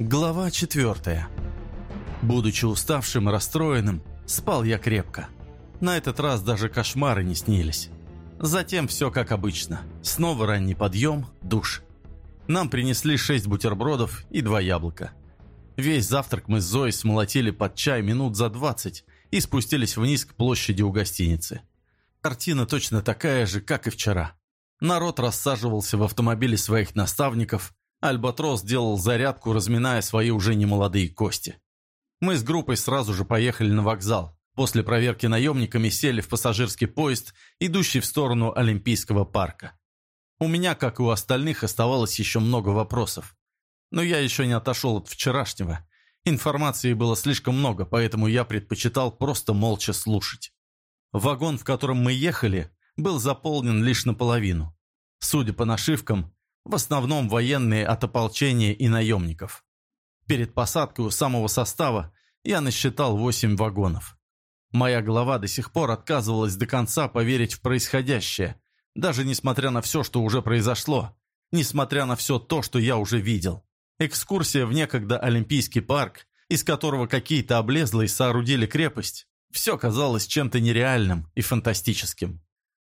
Глава четвертая. Будучи уставшим и расстроенным, спал я крепко. На этот раз даже кошмары не снились. Затем все как обычно. Снова ранний подъем, душ. Нам принесли шесть бутербродов и два яблока. Весь завтрак мы с Зоей смолотили под чай минут за двадцать и спустились вниз к площади у гостиницы. Картина точно такая же, как и вчера. Народ рассаживался в автомобиле своих наставников, Альбатрос делал зарядку, разминая свои уже немолодые кости. Мы с группой сразу же поехали на вокзал. После проверки наемниками сели в пассажирский поезд, идущий в сторону Олимпийского парка. У меня, как и у остальных, оставалось еще много вопросов. Но я еще не отошел от вчерашнего. Информации было слишком много, поэтому я предпочитал просто молча слушать. Вагон, в котором мы ехали, был заполнен лишь наполовину. Судя по нашивкам, в основном военные от ополчения и наемников. Перед посадкой у самого состава я насчитал восемь вагонов. Моя голова до сих пор отказывалась до конца поверить в происходящее, даже несмотря на все, что уже произошло, несмотря на все то, что я уже видел. Экскурсия в некогда Олимпийский парк, из которого какие-то облезлые соорудили крепость, все казалось чем-то нереальным и фантастическим.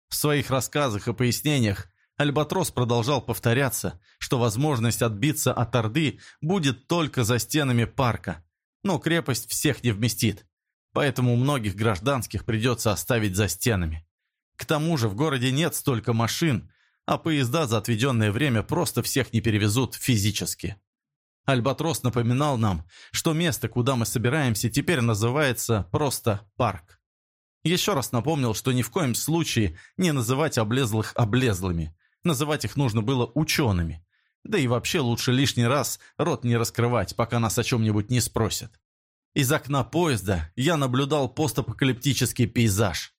В своих рассказах и пояснениях Альбатрос продолжал повторяться, что возможность отбиться от Орды будет только за стенами парка. Но крепость всех не вместит, поэтому многих гражданских придется оставить за стенами. К тому же в городе нет столько машин, а поезда за отведенное время просто всех не перевезут физически. Альбатрос напоминал нам, что место, куда мы собираемся, теперь называется просто парк. Еще раз напомнил, что ни в коем случае не называть облезлых облезлыми, Называть их нужно было учеными. Да и вообще лучше лишний раз рот не раскрывать, пока нас о чем-нибудь не спросят. Из окна поезда я наблюдал постапокалиптический пейзаж.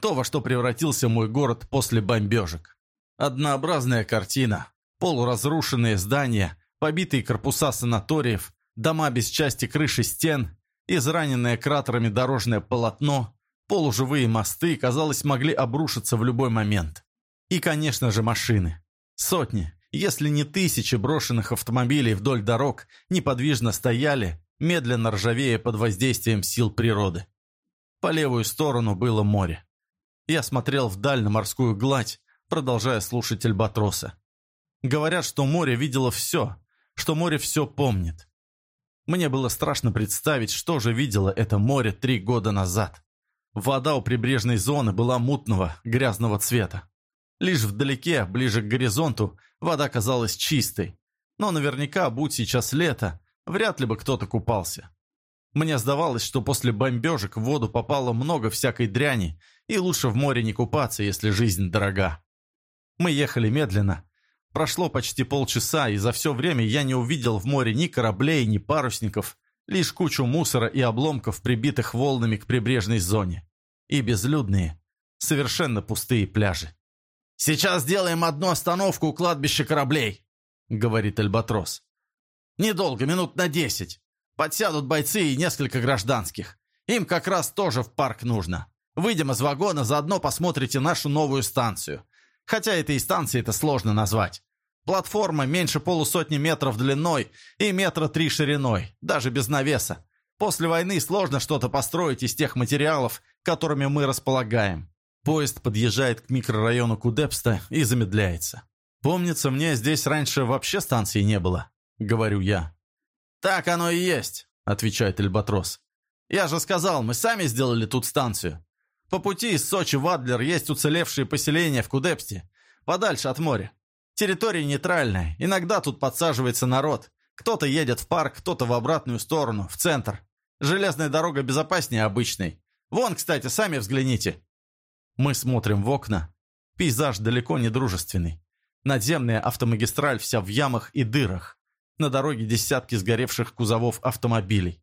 То, во что превратился мой город после бомбежек. Однообразная картина, полуразрушенные здания, побитые корпуса санаториев, дома без части крыши стен, израненное кратерами дорожное полотно, полуживые мосты, казалось, могли обрушиться в любой момент. И, конечно же, машины. Сотни, если не тысячи брошенных автомобилей вдоль дорог неподвижно стояли, медленно ржавея под воздействием сил природы. По левую сторону было море. Я смотрел вдаль на морскую гладь, продолжая слушать Альбатроса. Говорят, что море видело все, что море все помнит. Мне было страшно представить, что же видело это море три года назад. Вода у прибрежной зоны была мутного, грязного цвета. Лишь вдалеке, ближе к горизонту, вода казалась чистой. Но наверняка, будь сейчас лето, вряд ли бы кто-то купался. Мне сдавалось, что после бомбежек в воду попало много всякой дряни, и лучше в море не купаться, если жизнь дорога. Мы ехали медленно. Прошло почти полчаса, и за все время я не увидел в море ни кораблей, ни парусников, лишь кучу мусора и обломков, прибитых волнами к прибрежной зоне. И безлюдные, совершенно пустые пляжи. «Сейчас сделаем одну остановку у кладбища кораблей», — говорит Альбатрос. «Недолго, минут на десять. Подсядут бойцы и несколько гражданских. Им как раз тоже в парк нужно. Выйдем из вагона, заодно посмотрите нашу новую станцию. Хотя этой станции это сложно назвать. Платформа меньше полусотни метров длиной и метра три шириной, даже без навеса. После войны сложно что-то построить из тех материалов, которыми мы располагаем. Поезд подъезжает к микрорайону Кудепста и замедляется. «Помнится, мне здесь раньше вообще станции не было», — говорю я. «Так оно и есть», — отвечает Альбатрос. «Я же сказал, мы сами сделали тут станцию. По пути из Сочи в Адлер есть уцелевшие поселения в Кудепсте, подальше от моря. Территория нейтральная, иногда тут подсаживается народ. Кто-то едет в парк, кто-то в обратную сторону, в центр. Железная дорога безопаснее обычной. Вон, кстати, сами взгляните. Мы смотрим в окна. Пейзаж далеко не дружественный. Надземная автомагистраль вся в ямах и дырах. На дороге десятки сгоревших кузовов автомобилей.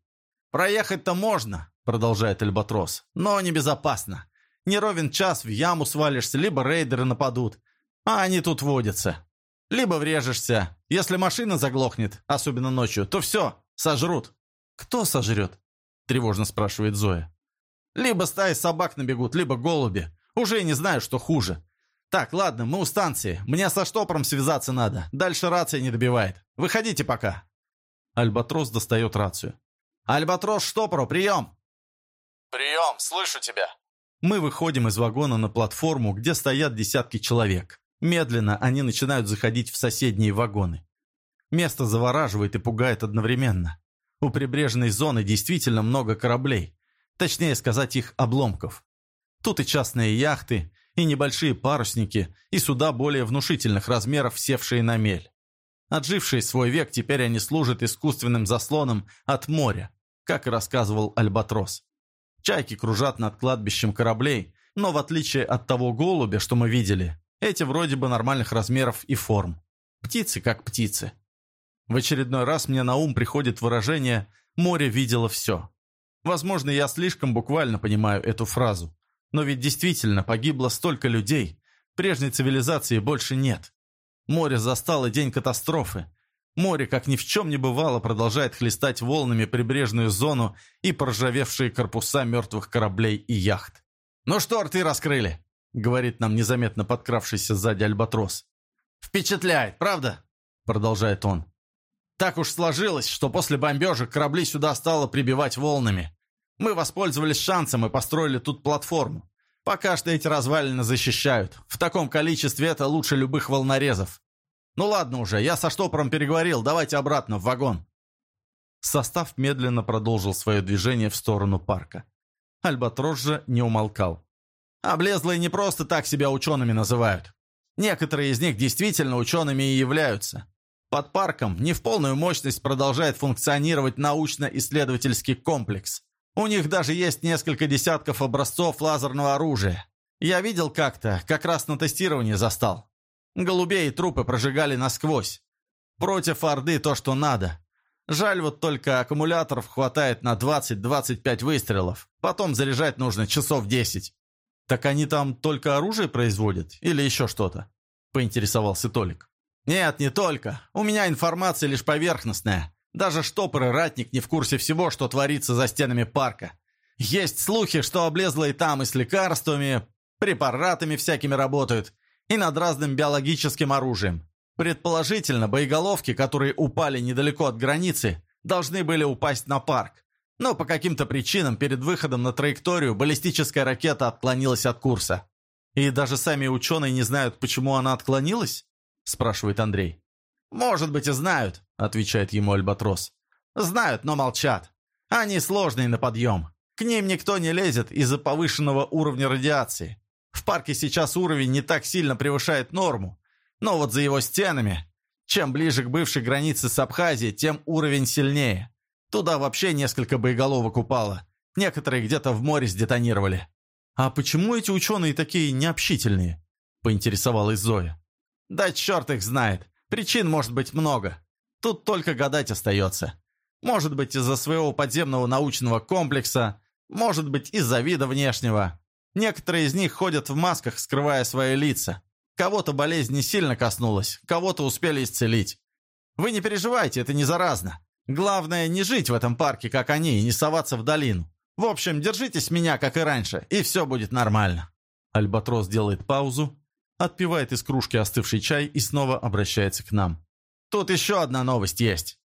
«Проехать-то можно», — продолжает Альбатрос, — «но небезопасно. Не ровен час в яму свалишься, либо рейдеры нападут. А они тут водятся. Либо врежешься. Если машина заглохнет, особенно ночью, то все, сожрут». «Кто сожрет?» — тревожно спрашивает Зоя. «Либо стаи собак набегут, либо голуби. Уже не знаю, что хуже. Так, ладно, мы у станции. Мне со штопором связаться надо. Дальше рация не добивает. Выходите пока. Альбатрос достает рацию. «Альбатрос, штопору, прием!» «Прием, слышу тебя!» Мы выходим из вагона на платформу, где стоят десятки человек. Медленно они начинают заходить в соседние вагоны. Место завораживает и пугает одновременно. У прибрежной зоны действительно много кораблей. Точнее сказать, их обломков. Тут и частные яхты, и небольшие парусники, и суда более внушительных размеров, севшие на мель. Отжившие свой век, теперь они служат искусственным заслоном от моря, как и рассказывал Альбатрос. Чайки кружат над кладбищем кораблей, но в отличие от того голубя, что мы видели, эти вроде бы нормальных размеров и форм. Птицы как птицы. В очередной раз мне на ум приходит выражение «море видело все». Возможно, я слишком буквально понимаю эту фразу. Но ведь действительно погибло столько людей. Прежней цивилизации больше нет. Море застало день катастрофы. Море, как ни в чем не бывало, продолжает хлестать волнами прибрежную зону и проржавевшие корпуса мертвых кораблей и яхт. «Ну что рты раскрыли?» — говорит нам незаметно подкравшийся сзади Альбатрос. «Впечатляет, правда?» — продолжает он. Так уж сложилось, что после бомбежек корабли сюда стало прибивать волнами. Мы воспользовались шансом и построили тут платформу. Пока что эти развалины защищают. В таком количестве это лучше любых волнорезов. Ну ладно уже, я со штопором переговорил, давайте обратно в вагон. Состав медленно продолжил свое движение в сторону парка. Альбатрос же не умолкал. Облезлые не просто так себя учеными называют. Некоторые из них действительно учеными и являются. Под парком не в полную мощность продолжает функционировать научно-исследовательский комплекс. У них даже есть несколько десятков образцов лазерного оружия. Я видел как-то, как раз на тестировании застал. Голубей и трупы прожигали насквозь. Против Орды то, что надо. Жаль вот только аккумуляторов хватает на 20-25 выстрелов. Потом заряжать нужно часов 10. «Так они там только оружие производят? Или еще что-то?» – поинтересовался Толик. «Нет, не только. У меня информация лишь поверхностная. Даже штопор и ратник не в курсе всего, что творится за стенами парка. Есть слухи, что облезлые там и с лекарствами, препаратами всякими работают, и над разным биологическим оружием. Предположительно, боеголовки, которые упали недалеко от границы, должны были упасть на парк. Но по каким-то причинам перед выходом на траекторию баллистическая ракета отклонилась от курса. И даже сами ученые не знают, почему она отклонилась? спрашивает Андрей. «Может быть и знают», — отвечает ему Альбатрос. «Знают, но молчат. Они сложные на подъем. К ним никто не лезет из-за повышенного уровня радиации. В парке сейчас уровень не так сильно превышает норму. Но вот за его стенами, чем ближе к бывшей границе с Абхазией, тем уровень сильнее. Туда вообще несколько боеголовок упало. Некоторые где-то в море сдетонировали». «А почему эти ученые такие необщительные?» — поинтересовалась Зоя. Да черт их знает. Причин может быть много. Тут только гадать остается. Может быть, из-за своего подземного научного комплекса, может быть, из-за вида внешнего. Некоторые из них ходят в масках, скрывая свои лица. Кого-то болезнь не сильно коснулась, кого-то успели исцелить. Вы не переживайте, это не заразно. Главное, не жить в этом парке, как они, и не соваться в долину. В общем, держитесь меня, как и раньше, и все будет нормально». Альбатрос делает паузу, отпивает из кружки остывший чай и снова обращается к нам. «Тут еще одна новость есть.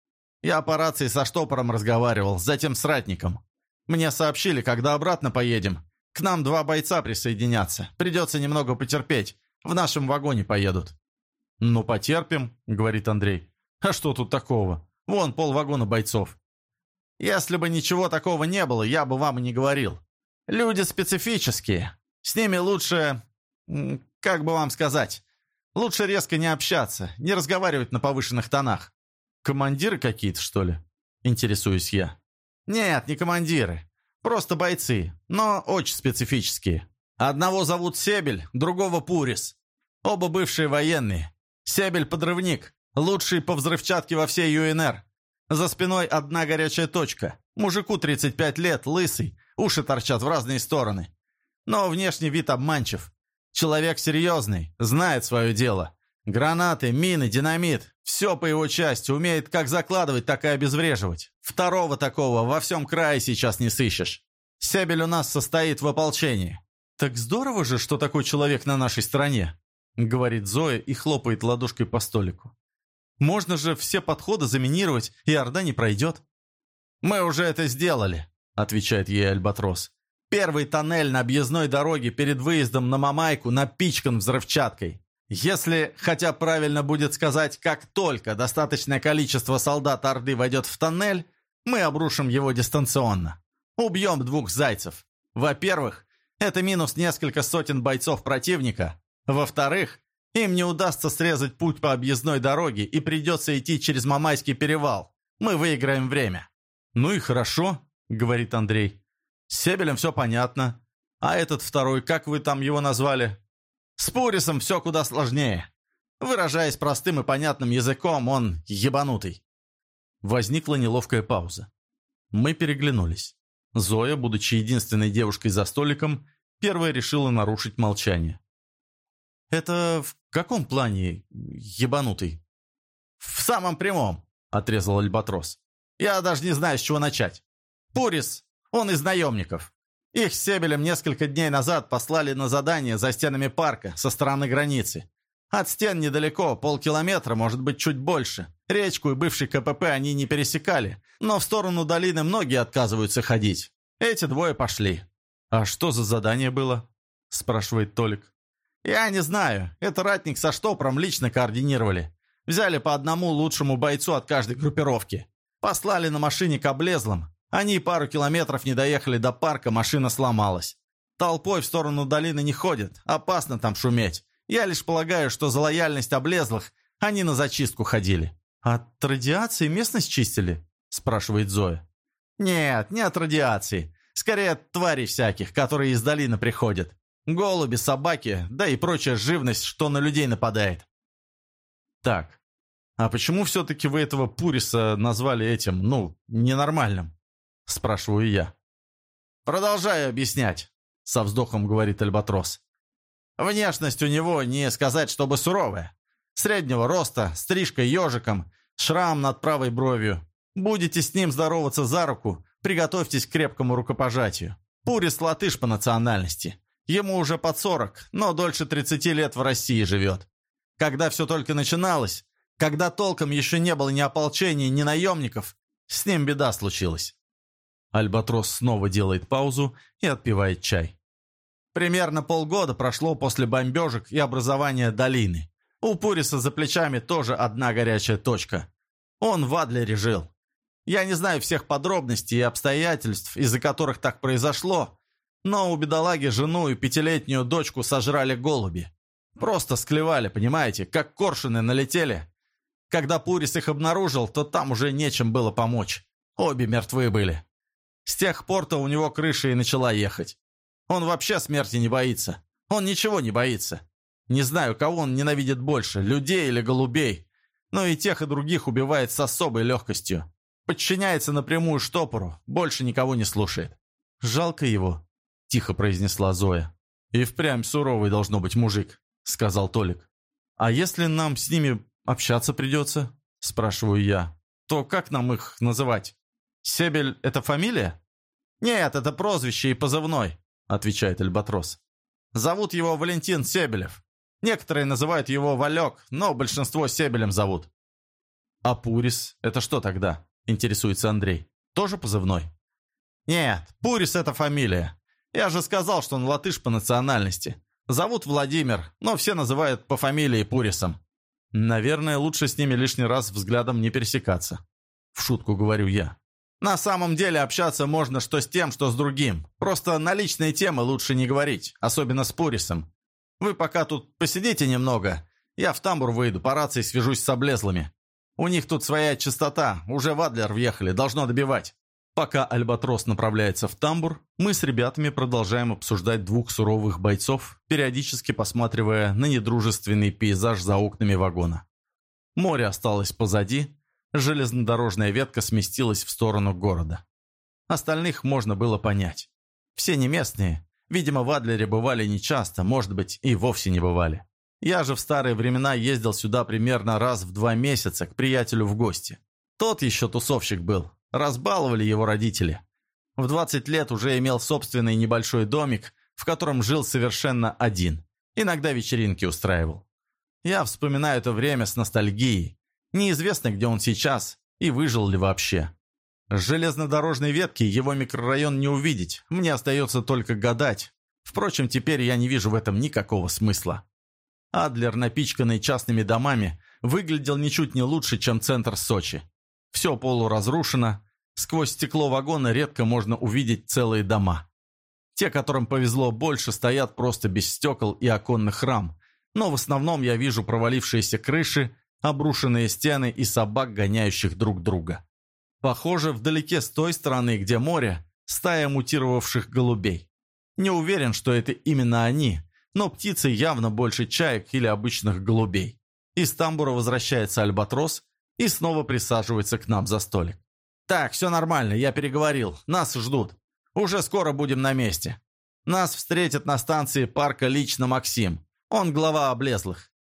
Я по рации со штопором разговаривал, затем с ратником. Мне сообщили, когда обратно поедем. К нам два бойца присоединятся. Придется немного потерпеть. В нашем вагоне поедут». «Ну, потерпим», — говорит Андрей. «А что тут такого? Вон полвагона бойцов». «Если бы ничего такого не было, я бы вам и не говорил. Люди специфические. С ними лучше как бы вам сказать? Лучше резко не общаться, не разговаривать на повышенных тонах. Командиры какие-то, что ли? Интересуюсь я. Нет, не командиры. Просто бойцы, но очень специфические. Одного зовут Себель, другого Пурис. Оба бывшие военные. Себель – подрывник, лучший по взрывчатке во всей ЮНР. За спиной одна горячая точка. Мужику 35 лет, лысый, уши торчат в разные стороны. Но внешний вид обманчив. Человек серьезный, знает свое дело. Гранаты, мины, динамит – все по его части, умеет как закладывать, так и обезвреживать. Второго такого во всем крае сейчас не сыщешь. Себель у нас состоит в ополчении. «Так здорово же, что такой человек на нашей стороне», – говорит Зоя и хлопает ладошкой по столику. Можно же все подходы заминировать, и Орда не пройдет». «Мы уже это сделали», — отвечает ей Альбатрос. «Первый тоннель на объездной дороге перед выездом на Мамайку напичкан взрывчаткой. Если, хотя правильно будет сказать, как только достаточное количество солдат Орды войдет в тоннель, мы обрушим его дистанционно. Убьем двух зайцев. Во-первых, это минус несколько сотен бойцов противника. Во-вторых, им не удастся срезать путь по объездной дороге и придется идти через Мамайский перевал. Мы выиграем время». «Ну и хорошо», — говорит Андрей. «С Себелем все понятно. А этот второй, как вы там его назвали?» «С Пурисом все куда сложнее. Выражаясь простым и понятным языком, он ебанутый». Возникла неловкая пауза. Мы переглянулись. Зоя, будучи единственной девушкой за столиком, первая решила нарушить молчание. «Это в каком плане ебанутый?» «В самом прямом», — отрезал Альбатрос. «Я даже не знаю, с чего начать. Пурис, он из наемников. Их с Себелем несколько дней назад послали на задание за стенами парка со стороны границы. От стен недалеко, полкилометра, может быть, чуть больше. Речку и бывший КПП они не пересекали, но в сторону долины многие отказываются ходить. Эти двое пошли. «А что за задание было?» – спрашивает Толик. «Я не знаю. Это ратник со штопром лично координировали. Взяли по одному лучшему бойцу от каждой группировки. Послали на машине к облезлым. Они пару километров не доехали до парка, машина сломалась. Толпой в сторону долины не ходят, опасно там шуметь. Я лишь полагаю, что за лояльность облезлых они на зачистку ходили». «От радиации местность чистили?» – спрашивает Зоя. «Нет, не от радиации. Скорее от тварей всяких, которые из долины приходят. Голуби, собаки, да и прочая живность, что на людей нападает». «Так, а почему все-таки вы этого Пуриса назвали этим, ну, ненормальным?» – спрашиваю я. «Продолжаю объяснять», – со вздохом говорит Альбатрос. «Внешность у него не сказать, чтобы суровая. Среднего роста, стрижка ежиком, шрам над правой бровью. Будете с ним здороваться за руку, приготовьтесь к крепкому рукопожатию. Пурис латыш по национальности. Ему уже под 40, но дольше 30 лет в России живет. Когда все только начиналось, когда толком еще не было ни ополчения, ни наемников, с ним беда случилась. Альбатрос снова делает паузу и отпивает чай. Примерно полгода прошло после бомбежек и образования долины. У Пуриса за плечами тоже одна горячая точка. Он в Адлере жил. Я не знаю всех подробностей и обстоятельств, из-за которых так произошло, но у бедолаги жену и пятилетнюю дочку сожрали голуби. Просто склевали, понимаете, как коршуны налетели. Когда Пурис их обнаружил, то там уже нечем было помочь. Обе мертвы были. С тех пор-то у него крыша и начала ехать. Он вообще смерти не боится. Он ничего не боится. Не знаю, кого он ненавидит больше, людей или голубей, но и тех, и других убивает с особой легкостью. Подчиняется напрямую штопору, больше никого не слушает. «Жалко его», — тихо произнесла Зоя. «И впрямь суровый должно быть мужик», — сказал Толик. «А если нам с ними общаться придется?» — спрашиваю я. «То как нам их называть? Себель — это фамилия?» «Нет, это прозвище и позывной», — отвечает Альбатрос. «Зовут его Валентин Себелев. Некоторые называют его Валек, но большинство Себелем зовут. «А Пурис – это что тогда?» – интересуется Андрей. «Тоже позывной?» «Нет, Пурис – это фамилия. Я же сказал, что он латыш по национальности. Зовут Владимир, но все называют по фамилии Пурисом». «Наверное, лучше с ними лишний раз взглядом не пересекаться». В шутку говорю я. «На самом деле общаться можно что с тем, что с другим. Просто на личные темы лучше не говорить, особенно с Пурисом. Вы пока тут посидите немного. Я в тамбур выйду, по рации свяжусь с облезлыми. У них тут своя частота, уже в Адлер въехали, должно добивать». Пока Альбатрос направляется в тамбур, мы с ребятами продолжаем обсуждать двух суровых бойцов, периодически посматривая на недружественный пейзаж за окнами вагона. Море осталось позади, железнодорожная ветка сместилась в сторону города. Остальных можно было понять. Все не местные, Видимо, в Адлере бывали нечасто, может быть, и вовсе не бывали. Я же в старые времена ездил сюда примерно раз в два месяца к приятелю в гости. Тот еще тусовщик был. Разбаловали его родители. В 20 лет уже имел собственный небольшой домик, в котором жил совершенно один. Иногда вечеринки устраивал. Я вспоминаю это время с ностальгией. Неизвестно, где он сейчас и выжил ли вообще. С железнодорожной ветки его микрорайон не увидеть, мне остается только гадать. Впрочем, теперь я не вижу в этом никакого смысла. Адлер, напичканный частными домами, выглядел ничуть не лучше, чем центр Сочи. Все полуразрушено, сквозь стекло вагона редко можно увидеть целые дома. Те, которым повезло больше, стоят просто без стекол и оконных рам, но в основном я вижу провалившиеся крыши, обрушенные стены и собак, гоняющих друг друга. Похоже, вдалеке с той стороны, где море, стая мутировавших голубей. Не уверен, что это именно они, но птицы явно больше чаек или обычных голубей. Из тамбура возвращается альбатрос и снова присаживается к нам за столик. «Так, все нормально, я переговорил. Нас ждут. Уже скоро будем на месте. Нас встретит на станции парка лично Максим. Он глава облезлых.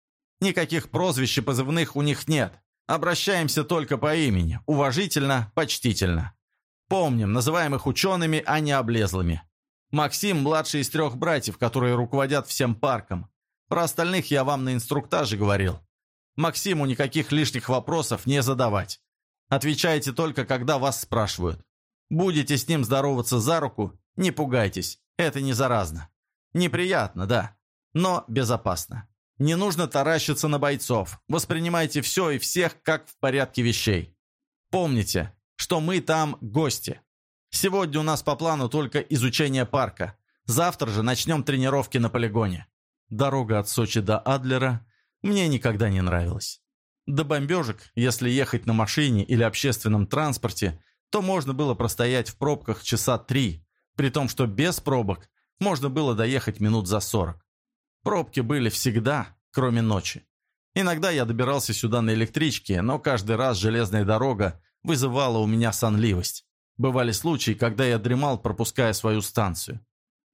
Никаких прозвищ и позывных у них нет. Обращаемся только по имени. Уважительно, почтительно. Помним, называем их учеными, а не облезлыми. Максим – младший из трех братьев, которые руководят всем парком. Про остальных я вам на инструктаже говорил. Максиму никаких лишних вопросов не задавать. Отвечайте только, когда вас спрашивают. Будете с ним здороваться за руку, не пугайтесь, это не заразно. Неприятно, да, но безопасно. Не нужно таращиться на бойцов, воспринимайте все и всех как в порядке вещей. Помните, что мы там гости. Сегодня у нас по плану только изучение парка. Завтра же начнем тренировки на полигоне. Дорога от Сочи до Адлера мне никогда не нравилась. До бомбежек, если ехать на машине или общественном транспорте, то можно было простоять в пробках часа три, при том, что без пробок можно было доехать минут за сорок. Пробки были всегда, кроме ночи. Иногда я добирался сюда на электричке, но каждый раз железная дорога вызывала у меня сонливость. Бывали случаи, когда я дремал, пропуская свою станцию.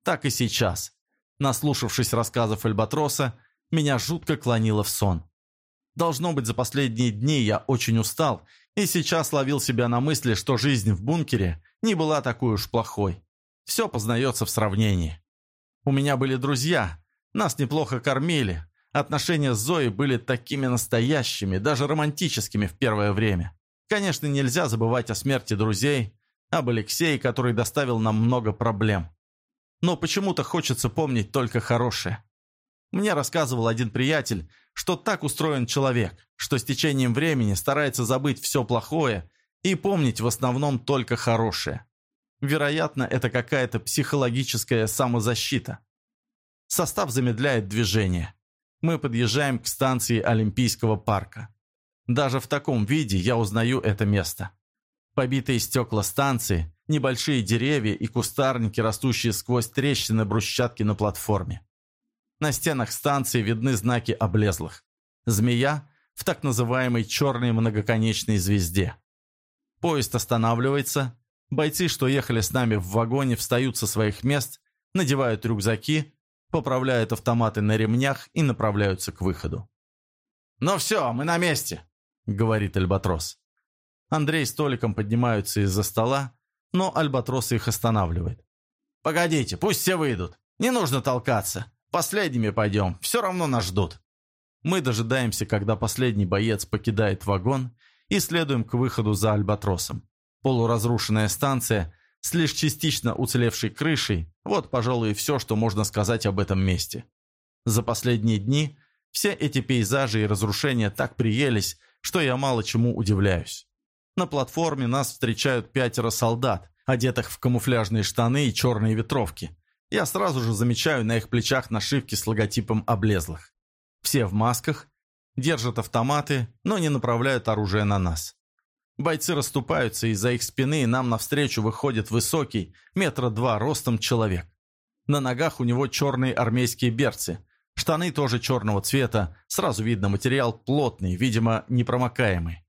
Так и сейчас. Наслушавшись рассказов Альбатроса, меня жутко клонило в сон. Должно быть, за последние дни я очень устал, и сейчас ловил себя на мысли, что жизнь в бункере не была такой уж плохой. Все познается в сравнении. У меня были друзья, нас неплохо кормили, отношения с Зоей были такими настоящими, даже романтическими в первое время. Конечно, нельзя забывать о смерти друзей, об Алексее, который доставил нам много проблем. Но почему-то хочется помнить только хорошее. Мне рассказывал один приятель, что так устроен человек, что с течением времени старается забыть все плохое и помнить в основном только хорошее. Вероятно, это какая-то психологическая самозащита. Состав замедляет движение. Мы подъезжаем к станции Олимпийского парка. Даже в таком виде я узнаю это место. Побитые стекла станции, небольшие деревья и кустарники, растущие сквозь трещины брусчатки на платформе. На стенах станции видны знаки облезлых. Змея в так называемой черной многоконечной звезде. Поезд останавливается. Бойцы, что ехали с нами в вагоне, встают со своих мест, надевают рюкзаки, поправляют автоматы на ремнях и направляются к выходу. «Ну все, мы на месте», — говорит Альбатрос. Андрей с Толиком поднимаются из-за стола, но Альбатрос их останавливает. «Погодите, пусть все выйдут. Не нужно толкаться. Последними пойдем, все равно нас ждут». Мы дожидаемся, когда последний боец покидает вагон и следуем к выходу за Альбатросом. Полуразрушенная станция с лишь частично уцелевшей крышей – вот, пожалуй, все, что можно сказать об этом месте. За последние дни все эти пейзажи и разрушения так приелись, что я мало чему удивляюсь. На платформе нас встречают пятеро солдат, одетых в камуфляжные штаны и черные ветровки. Я сразу же замечаю на их плечах нашивки с логотипом облезлых. Все в масках, держат автоматы, но не направляют оружие на нас. Бойцы расступаются, и из-за их спины нам навстречу выходит высокий, метра два ростом человек. На ногах у него черные армейские берцы, штаны тоже черного цвета, сразу видно материал плотный, видимо, непромокаемый.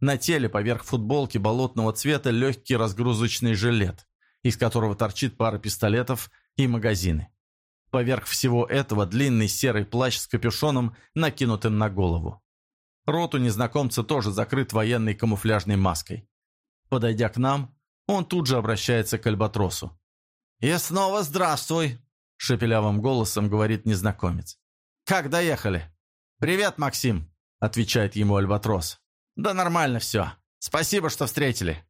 На теле поверх футболки болотного цвета легкий разгрузочный жилет, из которого торчит пара пистолетов и магазины. Поверх всего этого длинный серый плащ с капюшоном, накинутым на голову. Рот у незнакомца тоже закрыт военной камуфляжной маской. Подойдя к нам, он тут же обращается к Альбатросу. «И снова здравствуй!» – шепелявым голосом говорит незнакомец. «Как доехали?» «Привет, Максим!» – отвечает ему Альбатрос. «Да нормально все. Спасибо, что встретили».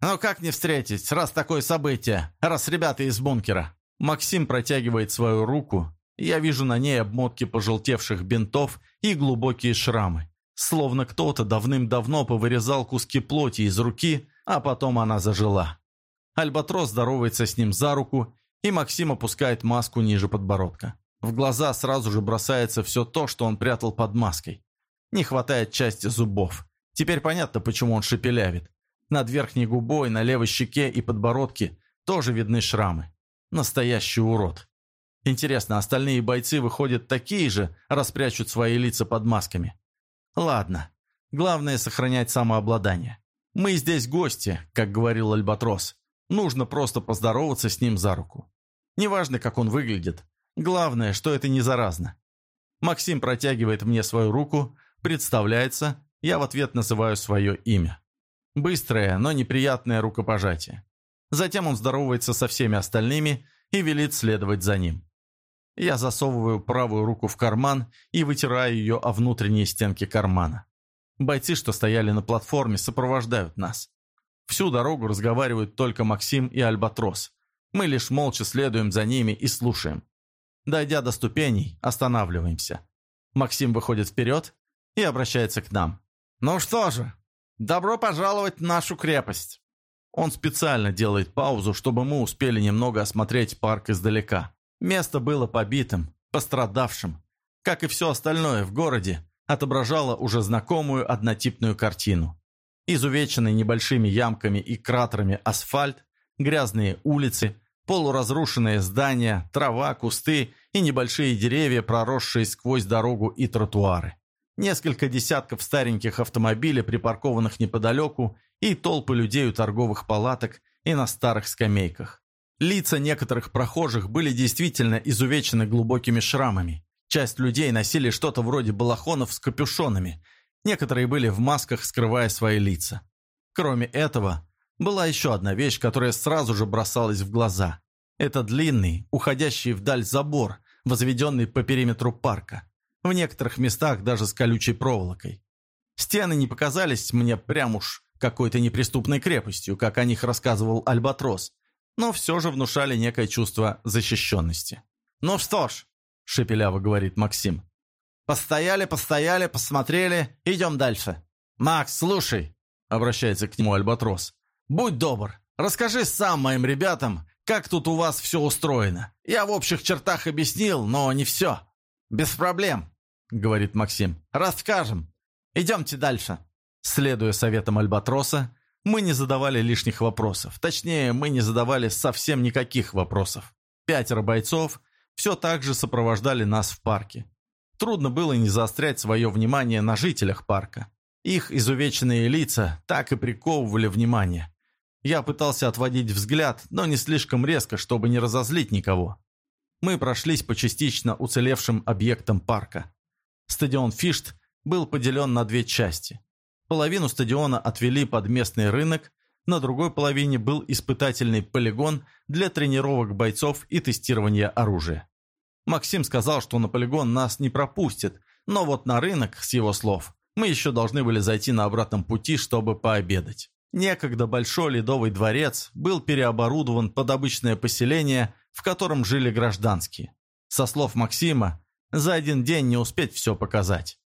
«Ну как не встретить, раз такое событие, раз ребята из бункера?» Максим протягивает свою руку, я вижу на ней обмотки пожелтевших бинтов и глубокие шрамы. Словно кто-то давным-давно повырезал куски плоти из руки, а потом она зажила. Альбатрос здоровается с ним за руку, и Максим опускает маску ниже подбородка. В глаза сразу же бросается все то, что он прятал под маской. Не хватает части зубов. Теперь понятно, почему он шепелявит. Над верхней губой, на левой щеке и подбородке тоже видны шрамы. Настоящий урод. Интересно, остальные бойцы выходят такие же, распрячут свои лица под масками? Ладно. Главное сохранять самообладание. Мы здесь гости, как говорил Альбатрос. Нужно просто поздороваться с ним за руку. Неважно, как он выглядит. Главное, что это не заразно. Максим протягивает мне свою руку, представляется, я в ответ называю свое имя. Быстрое, но неприятное рукопожатие. Затем он здоровается со всеми остальными и велит следовать за ним. Я засовываю правую руку в карман и вытираю ее о внутренние стенки кармана. Бойцы, что стояли на платформе, сопровождают нас. Всю дорогу разговаривают только Максим и Альбатрос. Мы лишь молча следуем за ними и слушаем. Дойдя до ступеней, останавливаемся. Максим выходит вперед и обращается к нам. «Ну что же, добро пожаловать в нашу крепость!» Он специально делает паузу, чтобы мы успели немного осмотреть парк издалека. Место было побитым, пострадавшим. Как и все остальное в городе, отображало уже знакомую однотипную картину. Изувеченный небольшими ямками и кратерами асфальт, грязные улицы, полуразрушенные здания, трава, кусты и небольшие деревья, проросшие сквозь дорогу и тротуары. Несколько десятков стареньких автомобилей, припаркованных неподалеку, и толпы людей у торговых палаток и на старых скамейках. Лица некоторых прохожих были действительно изувечены глубокими шрамами. Часть людей носили что-то вроде балахонов с капюшонами. Некоторые были в масках, скрывая свои лица. Кроме этого, была еще одна вещь, которая сразу же бросалась в глаза. Это длинный, уходящий вдаль забор, возведенный по периметру парка. В некоторых местах даже с колючей проволокой. Стены не показались мне прям уж какой-то неприступной крепостью, как о них рассказывал Альбатрос, но все же внушали некое чувство защищенности. «Ну что ж», — шепеляво говорит Максим, «постояли, постояли, посмотрели, идем дальше». «Макс, слушай», — обращается к нему Альбатрос, «будь добр, расскажи сам моим ребятам, как тут у вас все устроено. Я в общих чертах объяснил, но не все». «Без проблем», — говорит Максим, «расскажем. Идемте дальше». Следуя советам Альбатроса, мы не задавали лишних вопросов. Точнее, мы не задавали совсем никаких вопросов. Пятеро бойцов все так же сопровождали нас в парке. Трудно было не заострять свое внимание на жителях парка. Их изувеченные лица так и приковывали внимание. Я пытался отводить взгляд, но не слишком резко, чтобы не разозлить никого. Мы прошлись по частично уцелевшим объектам парка. Стадион Фишт был поделен на две части. Половину стадиона отвели под местный рынок, на другой половине был испытательный полигон для тренировок бойцов и тестирования оружия. Максим сказал, что на полигон нас не пропустят, но вот на рынок, с его слов, мы еще должны были зайти на обратном пути, чтобы пообедать. Некогда большой ледовый дворец был переоборудован под обычное поселение, в котором жили гражданские. Со слов Максима, за один день не успеть все показать.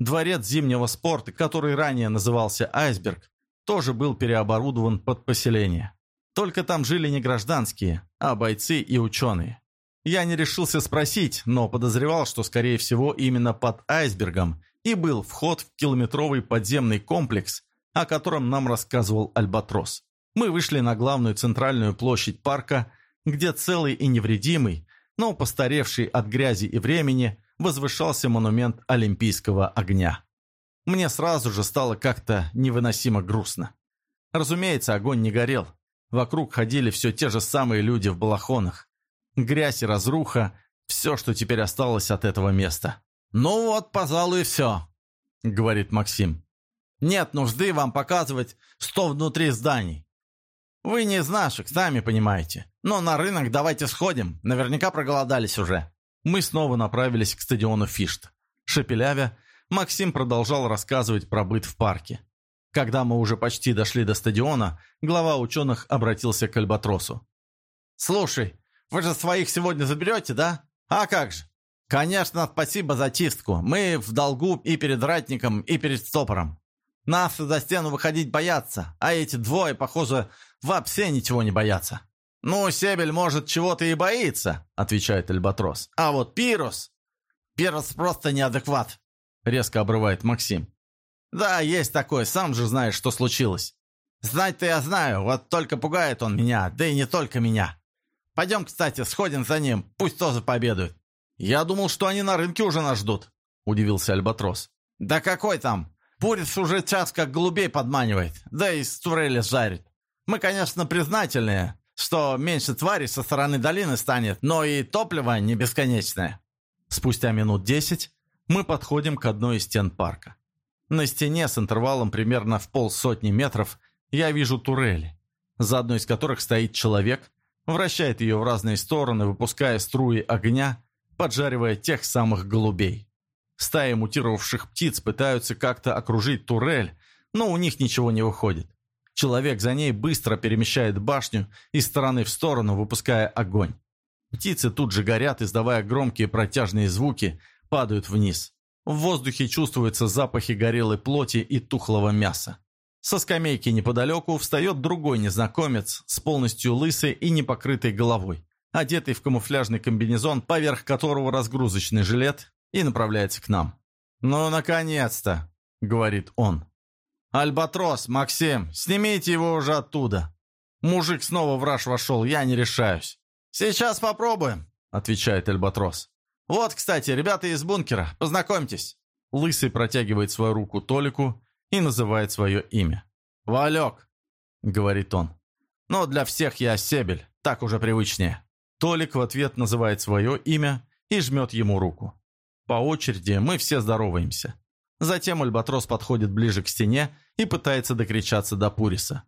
Дворец зимнего спорта, который ранее назывался «Айсберг», тоже был переоборудован под поселение. Только там жили не гражданские, а бойцы и ученые. Я не решился спросить, но подозревал, что, скорее всего, именно под айсбергом и был вход в километровый подземный комплекс, о котором нам рассказывал Альбатрос. Мы вышли на главную центральную площадь парка, где целый и невредимый, но постаревший от грязи и времени, возвышался монумент Олимпийского огня. Мне сразу же стало как-то невыносимо грустно. Разумеется, огонь не горел. Вокруг ходили все те же самые люди в балахонах. Грязь и разруха – все, что теперь осталось от этого места. «Ну вот, пожалуй, все», – говорит Максим. «Нет нужды вам показывать, что внутри зданий. Вы не из наших, сами понимаете. Но на рынок давайте сходим, наверняка проголодались уже». Мы снова направились к стадиону Фишт. Шепелявя, Максим продолжал рассказывать про быт в парке. Когда мы уже почти дошли до стадиона, глава ученых обратился к Альбатросу. «Слушай, вы же своих сегодня заберете, да? А как же? Конечно, спасибо за чистку. Мы в долгу и перед ратником, и перед стопором. Нас за стену выходить боятся, а эти двое, похоже, вообще ничего не боятся». «Ну, Себель, может, чего-то и боится», — отвечает Альбатрос. «А вот Пирус...» «Пирус просто неадекват», — резко обрывает Максим. «Да, есть такой, сам же знаешь, что случилось. Знать-то я знаю, вот только пугает он меня, да и не только меня. Пойдем, кстати, сходим за ним, пусть тоже победует». «Я думал, что они на рынке уже нас ждут», — удивился Альбатрос. «Да какой там? Пурец уже час как голубей подманивает, да и с турели жарит. Мы, конечно, признательные, что меньше тварей со стороны долины станет, но и топливо не бесконечное». Спустя минут десять мы подходим к одной из стен парка. На стене с интервалом примерно в полсотни метров я вижу турели, за одной из которых стоит человек, вращает ее в разные стороны, выпуская струи огня, поджаривая тех самых голубей. Стаи мутировавших птиц пытаются как-то окружить турель, но у них ничего не выходит. Человек за ней быстро перемещает башню из стороны в сторону, выпуская огонь. Птицы тут же горят, издавая громкие протяжные звуки, падают вниз. В воздухе чувствуются запахи горелой плоти и тухлого мяса. Со скамейки неподалеку встает другой незнакомец с полностью лысой и непокрытой головой, одетый в камуфляжный комбинезон, поверх которого разгрузочный жилет, и направляется к нам. «Ну, наконец-то!» — говорит он. «Альбатрос, Максим, снимите его уже оттуда. Мужик снова в раж вошел, я не решаюсь». «Сейчас попробуем», — отвечает Альбатрос. «Вот, кстати, ребята из бункера, познакомьтесь». Лысый протягивает свою руку Толику и называет свое имя. «Валек», — говорит он. «Но для всех я Себель, так уже привычнее». Толик в ответ называет свое имя и жмет ему руку. По очереди мы все здороваемся. Затем Альбатрос подходит ближе к стене и пытается докричаться до Пуриса.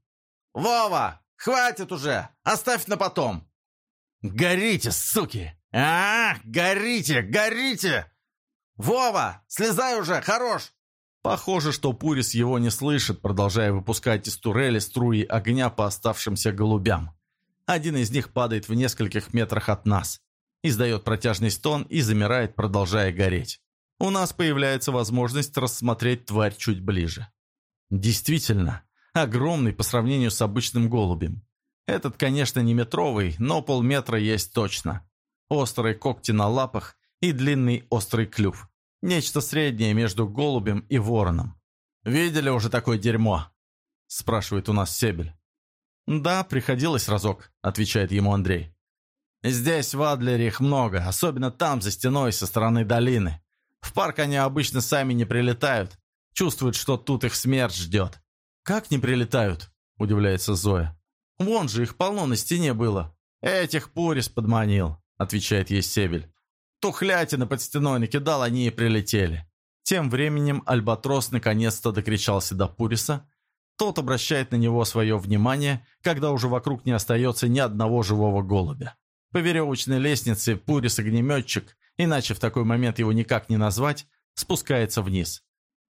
«Вова, хватит уже! Оставь на потом!» «Горите, суки! А, горите, горите! Вова, слезай уже, хорош!» Похоже, что Пурис его не слышит, продолжая выпускать из турели струи огня по оставшимся голубям. Один из них падает в нескольких метрах от нас, издает протяжный стон и замирает, продолжая гореть. У нас появляется возможность рассмотреть тварь чуть ближе. Действительно, огромный по сравнению с обычным голубем. Этот, конечно, не метровый, но полметра есть точно. Острые когти на лапах и длинный острый клюв. Нечто среднее между голубем и вороном. «Видели уже такое дерьмо?» – спрашивает у нас Себель. «Да, приходилось разок», – отвечает ему Андрей. «Здесь в Адлере их много, особенно там, за стеной, со стороны долины. В парк они обычно сами не прилетают. Чувствуют, что тут их смерть ждет». «Как не прилетают?» – удивляется Зоя. Вон же их полно на стене было. Этих Пурис подманил, отвечает ей Севель. Тухлятина под стеной накидал, они и прилетели. Тем временем Альбатрос наконец-то докричался до Пуриса. Тот обращает на него свое внимание, когда уже вокруг не остается ни одного живого голубя. По веревочной лестнице Пурис-огнеметчик, иначе в такой момент его никак не назвать, спускается вниз.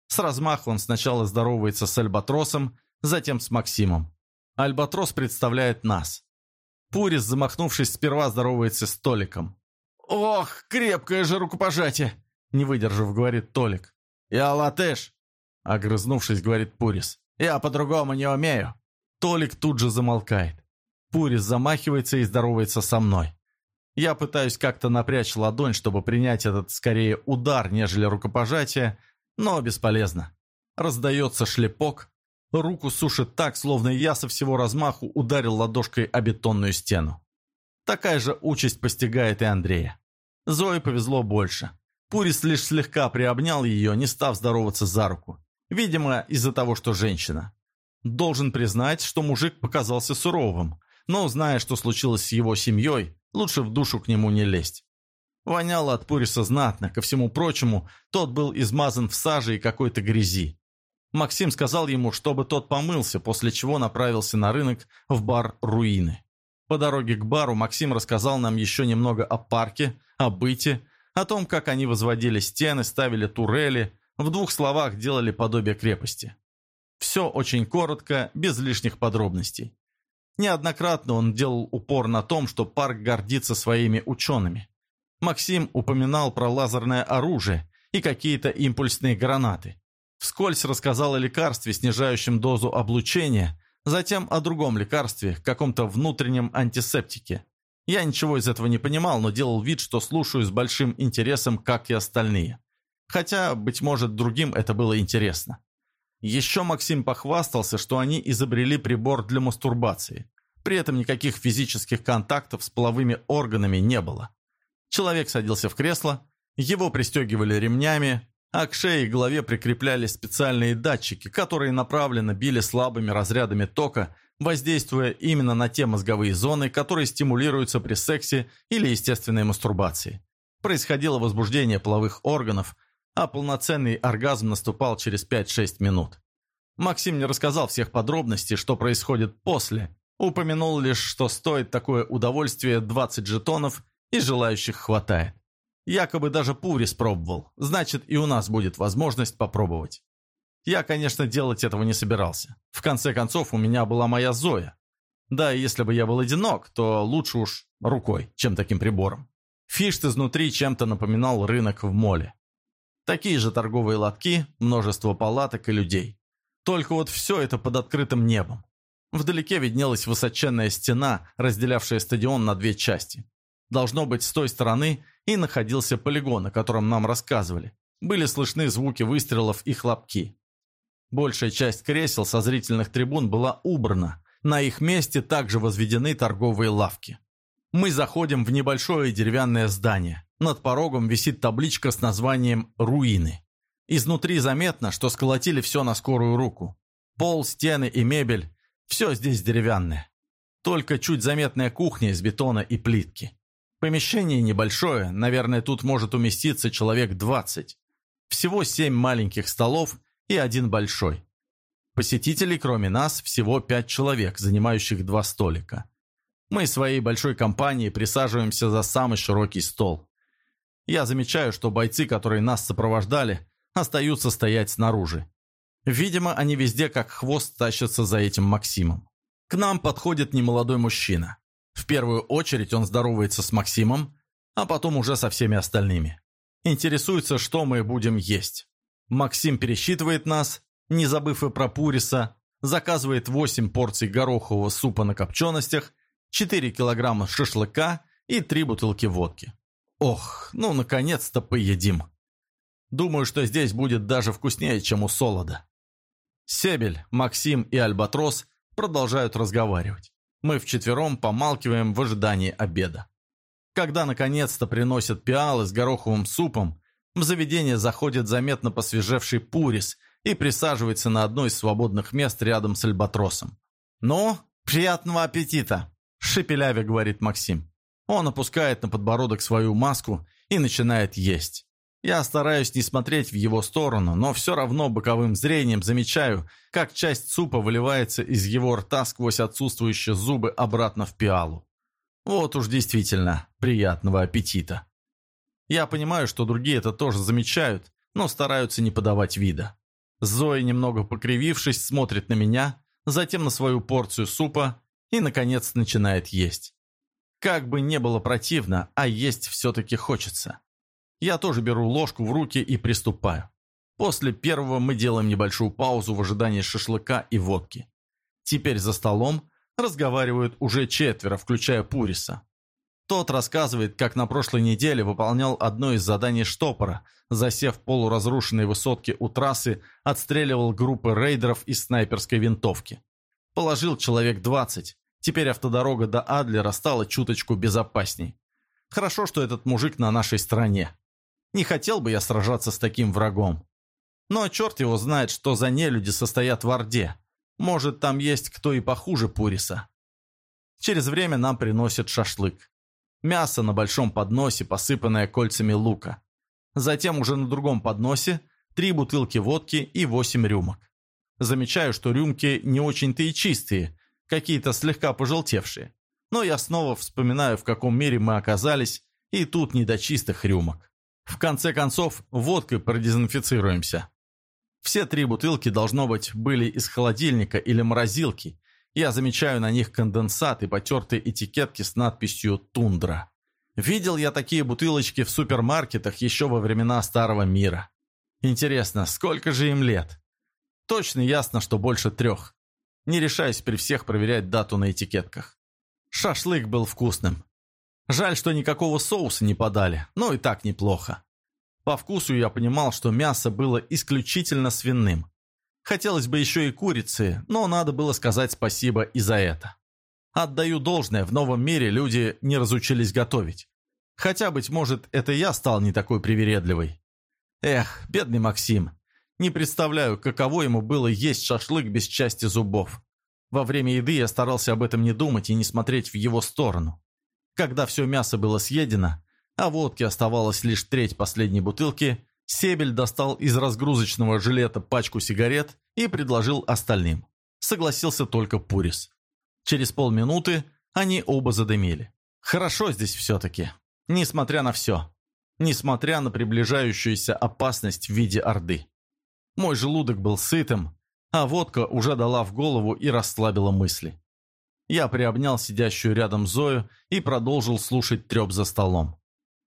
С размаху он сначала здоровается с Альбатросом, затем с Максимом. Альбатрос представляет нас. Пурис, замахнувшись, сперва здоровается с Толиком. «Ох, крепкое же рукопожатие!» Не выдержав, говорит Толик. «Я латыш!» Огрызнувшись, говорит Пурис. «Я по-другому не умею!» Толик тут же замолкает. Пурис замахивается и здоровается со мной. Я пытаюсь как-то напрячь ладонь, чтобы принять этот скорее удар, нежели рукопожатие, но бесполезно. Раздается шлепок, Руку сушит так, словно я со всего размаху ударил ладошкой о бетонную стену. Такая же участь постигает и Андрея. Зое повезло больше. Пурис лишь слегка приобнял ее, не став здороваться за руку. Видимо, из-за того, что женщина. Должен признать, что мужик показался суровым, но, зная, что случилось с его семьей, лучше в душу к нему не лезть. Воняло от Пуриса знатно, ко всему прочему, тот был измазан в саже и какой-то грязи. Максим сказал ему, чтобы тот помылся, после чего направился на рынок в бар «Руины». По дороге к бару Максим рассказал нам еще немного о парке, о быте, о том, как они возводили стены, ставили турели, в двух словах делали подобие крепости. Все очень коротко, без лишних подробностей. Неоднократно он делал упор на том, что парк гордится своими учеными. Максим упоминал про лазерное оружие и какие-то импульсные гранаты. Вскользь рассказал о лекарстве, снижающем дозу облучения, затем о другом лекарстве, каком-то внутреннем антисептике. Я ничего из этого не понимал, но делал вид, что слушаю с большим интересом, как и остальные. Хотя, быть может, другим это было интересно. Еще Максим похвастался, что они изобрели прибор для мастурбации. При этом никаких физических контактов с половыми органами не было. Человек садился в кресло, его пристегивали ремнями, а к шее и голове прикрепляли специальные датчики, которые направленно били слабыми разрядами тока, воздействуя именно на те мозговые зоны, которые стимулируются при сексе или естественной мастурбации. Происходило возбуждение половых органов – а полноценный оргазм наступал через 5-6 минут. Максим не рассказал всех подробностей, что происходит после. Упомянул лишь, что стоит такое удовольствие 20 жетонов и желающих хватает. Якобы даже Пурис пробовал, значит и у нас будет возможность попробовать. Я, конечно, делать этого не собирался. В конце концов, у меня была моя Зоя. Да, и если бы я был одинок, то лучше уж рукой, чем таким прибором. Фишт изнутри чем-то напоминал рынок в моле. Такие же торговые лотки, множество палаток и людей. Только вот все это под открытым небом. Вдалеке виднелась высоченная стена, разделявшая стадион на две части. Должно быть, с той стороны и находился полигон, о котором нам рассказывали. Были слышны звуки выстрелов и хлопки. Большая часть кресел со зрительных трибун была убрана. На их месте также возведены торговые лавки. Мы заходим в небольшое деревянное здание. Над порогом висит табличка с названием «Руины». Изнутри заметно, что сколотили все на скорую руку. Пол, стены и мебель – все здесь деревянное. Только чуть заметная кухня из бетона и плитки. Помещение небольшое, наверное, тут может уместиться человек 20. Всего семь маленьких столов и один большой. Посетителей, кроме нас, всего пять человек, занимающих два столика. Мы своей большой компанией присаживаемся за самый широкий стол. Я замечаю, что бойцы, которые нас сопровождали, остаются стоять снаружи. Видимо, они везде как хвост тащатся за этим Максимом. К нам подходит немолодой мужчина. В первую очередь он здоровается с Максимом, а потом уже со всеми остальными. Интересуется, что мы будем есть. Максим пересчитывает нас, не забыв и про Пуриса, заказывает 8 порций горохового супа на копченостях, 4 килограмма шашлыка и 3 бутылки водки. Ох, ну наконец-то поедим. Думаю, что здесь будет даже вкуснее, чем у Солода. Себель, Максим и Альбатрос продолжают разговаривать. Мы вчетвером помалкиваем в ожидании обеда. Когда наконец-то приносят пиалы с гороховым супом, в заведение заходит заметно посвежевший Пурис и присаживается на одно из свободных мест рядом с Альбатросом. «Ну, приятного аппетита!» – шепеляве говорит Максим. Он опускает на подбородок свою маску и начинает есть. Я стараюсь не смотреть в его сторону, но все равно боковым зрением замечаю, как часть супа выливается из его рта сквозь отсутствующие зубы обратно в пиалу. Вот уж действительно приятного аппетита. Я понимаю, что другие это тоже замечают, но стараются не подавать вида. Зоя, немного покривившись, смотрит на меня, затем на свою порцию супа и, наконец, начинает есть. Как бы не было противно, а есть все-таки хочется. Я тоже беру ложку в руки и приступаю. После первого мы делаем небольшую паузу в ожидании шашлыка и водки. Теперь за столом разговаривают уже четверо, включая Пуриса. Тот рассказывает, как на прошлой неделе выполнял одно из заданий штопора, засев в полуразрушенной высотке у трассы, отстреливал группы рейдеров из снайперской винтовки. Положил человек 20, Теперь автодорога до Адлера стала чуточку безопасней. Хорошо, что этот мужик на нашей стороне. Не хотел бы я сражаться с таким врагом. Но черт его знает, что за нелюди состоят в Орде. Может, там есть кто и похуже Пуриса. Через время нам приносят шашлык. Мясо на большом подносе, посыпанное кольцами лука. Затем уже на другом подносе три бутылки водки и восемь рюмок. Замечаю, что рюмки не очень-то и чистые, какие-то слегка пожелтевшие. Но я снова вспоминаю, в каком мире мы оказались, и тут не до чистых рюмок. В конце концов, водкой продезинфицируемся. Все три бутылки, должно быть, были из холодильника или морозилки. Я замечаю на них конденсат и потертые этикетки с надписью «Тундра». Видел я такие бутылочки в супермаркетах еще во времена Старого Мира. Интересно, сколько же им лет? Точно ясно, что больше трех. Не решаюсь при всех проверять дату на этикетках. Шашлык был вкусным. Жаль, что никакого соуса не подали, но и так неплохо. По вкусу я понимал, что мясо было исключительно свиным. Хотелось бы еще и курицы, но надо было сказать спасибо и за это. Отдаю должное, в новом мире люди не разучились готовить. Хотя, быть может, это я стал не такой привередливый. Эх, бедный Максим. Не представляю, каково ему было есть шашлык без части зубов. Во время еды я старался об этом не думать и не смотреть в его сторону. Когда все мясо было съедено, а водки оставалась лишь треть последней бутылки, Себель достал из разгрузочного жилета пачку сигарет и предложил остальным. Согласился только Пурис. Через полминуты они оба задымили. Хорошо здесь все-таки. Несмотря на все. Несмотря на приближающуюся опасность в виде Орды. Мой желудок был сытым, а водка уже дала в голову и расслабила мысли. Я приобнял сидящую рядом Зою и продолжил слушать треп за столом.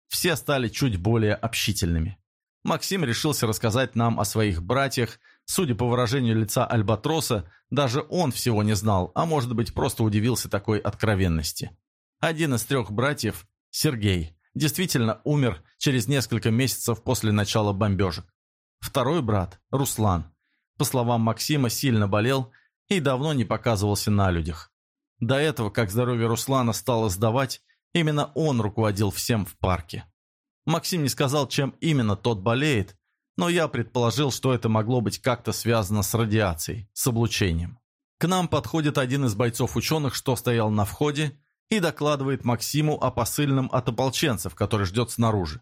Все стали чуть более общительными. Максим решился рассказать нам о своих братьях. Судя по выражению лица Альбатроса, даже он всего не знал, а может быть просто удивился такой откровенности. Один из трех братьев, Сергей, действительно умер через несколько месяцев после начала бомбежек. Второй брат, Руслан, по словам Максима, сильно болел и давно не показывался на людях. До этого, как здоровье Руслана стало сдавать, именно он руководил всем в парке. Максим не сказал, чем именно тот болеет, но я предположил, что это могло быть как-то связано с радиацией, с облучением. К нам подходит один из бойцов-ученых, что стоял на входе, и докладывает Максиму о посыльном от ополченцев, который ждет снаружи.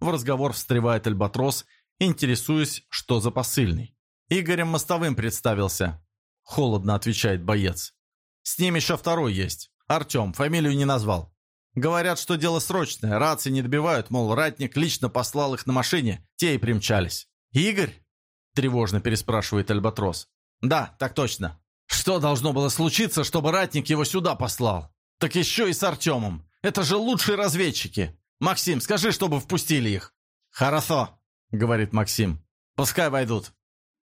В разговор встревает Альбатрос, интересуясь, что за посыльный. «Игорем Мостовым представился», – холодно отвечает боец. «С ним еще второй есть. Артем, фамилию не назвал. Говорят, что дело срочное, рации не добивают, мол, ратник лично послал их на машине, те и примчались. «Игорь?» – тревожно переспрашивает Альбатрос. «Да, так точно. Что должно было случиться, чтобы ратник его сюда послал? Так еще и с Артемом. Это же лучшие разведчики. Максим, скажи, чтобы впустили их». «Хорошо», – говорит Максим. «Пускай войдут».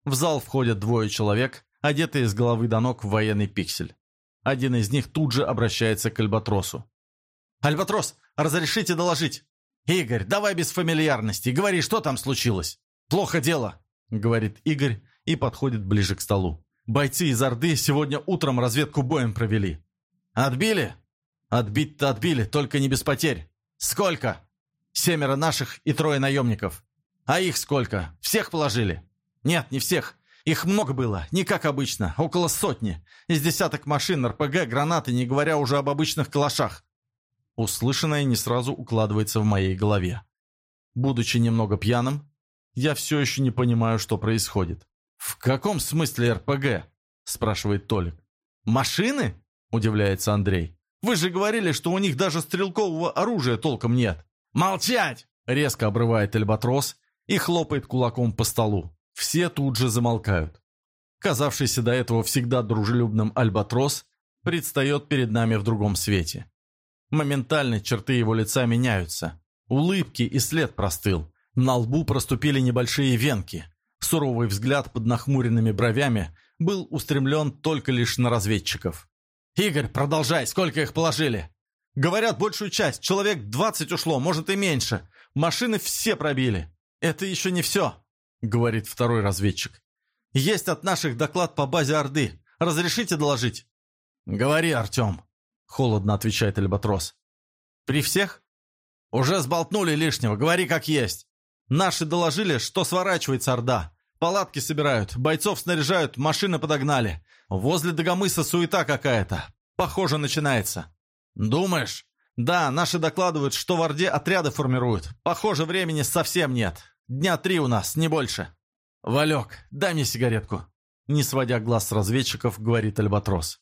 В зал входят двое человек, одетые с головы до ног в военный пиксель. Один из них тут же обращается к Альбатросу. «Альбатрос, разрешите доложить?» «Игорь, давай без фамильярности, говори, что там случилось?» «Плохо дело», — говорит Игорь и подходит ближе к столу. «Бойцы из Орды сегодня утром разведку боем провели». «Отбили?» «Отбить-то отбили, только не без потерь». «Сколько?» «Семеро наших и трое наемников». «А их сколько? Всех положили?» «Нет, не всех. Их много было, не как обычно, около сотни. Из десяток машин, РПГ, гранаты, не говоря уже об обычных калашах. Услышанное не сразу укладывается в моей голове. Будучи немного пьяным, я все еще не понимаю, что происходит. «В каком смысле РПГ?» – спрашивает Толик. «Машины?» – удивляется Андрей. «Вы же говорили, что у них даже стрелкового оружия толком нет». «Молчать!» – резко обрывает Альбатрос и хлопает кулаком по столу. Все тут же замолкают. Казавшийся до этого всегда дружелюбным Альбатрос предстает перед нами в другом свете. Моментально черты его лица меняются. Улыбки и след простыл. На лбу проступили небольшие венки. Суровый взгляд под нахмуренными бровями был устремлен только лишь на разведчиков. «Игорь, продолжай, сколько их положили?» «Говорят, большую часть, человек двадцать ушло, может и меньше. Машины все пробили. Это еще не все», — говорит второй разведчик. «Есть от наших доклад по базе Орды. Разрешите доложить?» «Говори, Артем», Холодно отвечает Альбатрос. При всех? Уже сболтнули лишнего, говори как есть. Наши доложили, что сворачивается Орда. Палатки собирают, бойцов снаряжают, машины подогнали. Возле Дагомыса суета какая-то. Похоже, начинается. Думаешь? Да, наши докладывают, что в Орде отряды формируют. Похоже, времени совсем нет. Дня три у нас, не больше. Валек, дай мне сигаретку. Не сводя глаз с разведчиков, говорит Альбатрос.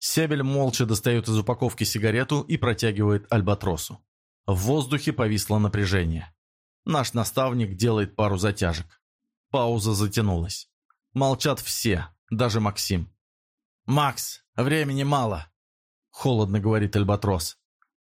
Себель молча достает из упаковки сигарету и протягивает Альбатросу. В воздухе повисло напряжение. Наш наставник делает пару затяжек. Пауза затянулась. Молчат все, даже Максим. «Макс, времени мало», — холодно говорит Альбатрос.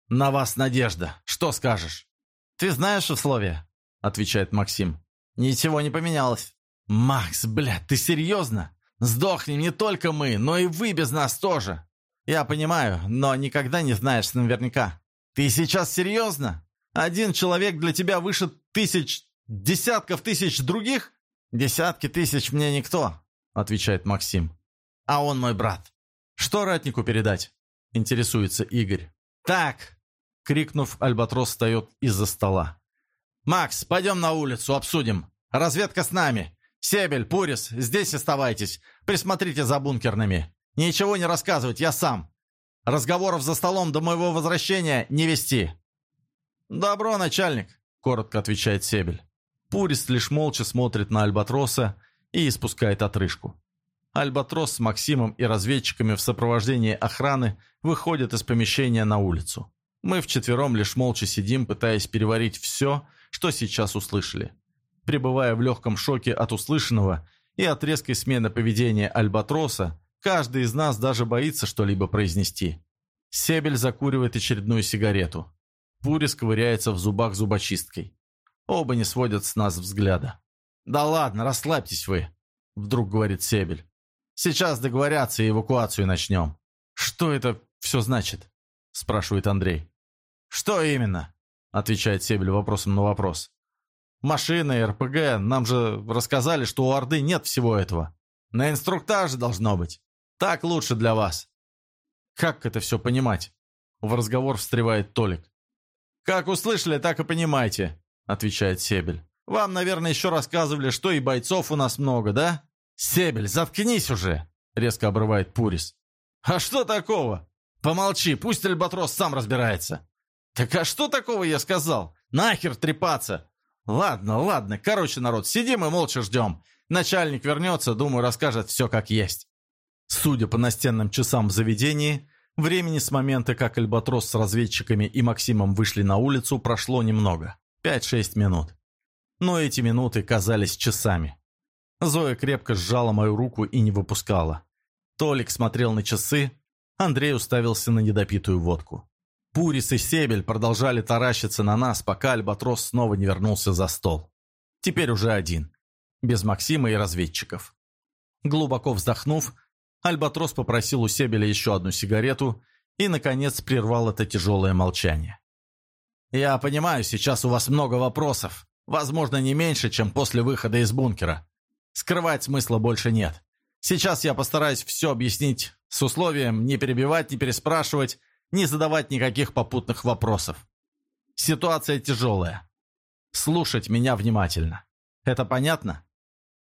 «На вас надежда. Что скажешь?» «Ты знаешь условия?» — отвечает Максим. «Ничего не поменялось». «Макс, блядь, ты серьезно? Сдохнем не только мы, но и вы без нас тоже. Я понимаю, но никогда не знаешь наверняка. Ты сейчас серьезно? Один человек для тебя выше тысяч, десятков тысяч других? Десятки тысяч мне никто, отвечает Максим. А он мой брат. Что ратнику передать? Интересуется Игорь. Так, крикнув, Альбатрос встает из-за стола. «Макс, пойдем на улицу, обсудим. Разведка с нами. Себель, Пурис, здесь оставайтесь. Присмотрите за бункерными. Ничего не рассказывать, я сам. Разговоров за столом до моего возвращения не вести». «Добро, начальник», — коротко отвечает Себель. Пурис лишь молча смотрит на Альбатроса и испускает отрыжку. Альбатрос с Максимом и разведчиками в сопровождении охраны выходят из помещения на улицу. Мы вчетвером лишь молча сидим, пытаясь переварить все, что сейчас услышали. Пребывая в легком шоке от услышанного и от резкой смены поведения Альбатроса, каждый из нас даже боится что-либо произнести. Себель закуривает очередную сигарету. Пурис ковыряется в зубах зубочисткой. Оба не сводят с нас взгляда. «Да ладно, расслабьтесь вы», — вдруг говорит Себель. «Сейчас договорятся и эвакуацию начнем». «Что это все значит?» — спрашивает Андрей. «Что именно?» — отвечает Себель вопросом на вопрос. «Машины, РПГ, нам же рассказали, что у Орды нет всего этого. На инструктаже должно быть. Так лучше для вас». «Как это все понимать?» В разговор встревает Толик. «Как услышали, так и понимаете», — отвечает Себель. «Вам, наверное, еще рассказывали, что и бойцов у нас много, да?» «Себель, заткнись уже!» — резко обрывает Пурис. «А что такого? Помолчи, пусть Альбатрос сам разбирается». «Так а что такого я сказал? Нахер трепаться!» «Ладно, ладно, короче, народ, сидим и молча ждем. Начальник вернется, думаю, расскажет все как есть». Судя по настенным часам в заведении, Времени с момента, как Альбатрос с разведчиками и Максимом вышли на улицу, прошло немного. 5-6 минут. Но эти минуты казались часами. Зоя крепко сжала мою руку и не выпускала. Толик смотрел на часы, Андрей уставился на недопитую водку. Пурис и Себель продолжали таращиться на нас, пока Альбатрос снова не вернулся за стол. Теперь уже один. Без Максима и разведчиков. Глубоко вздохнув, Альбатрос попросил у Себеля еще одну сигарету и, наконец, прервал это тяжелое молчание. «Я понимаю, сейчас у вас много вопросов. Возможно, не меньше, чем после выхода из бункера. Скрывать смысла больше нет. Сейчас я постараюсь все объяснить с условием не перебивать, не переспрашивать, не задавать никаких попутных вопросов. Ситуация тяжелая. Слушать меня внимательно. Это понятно?»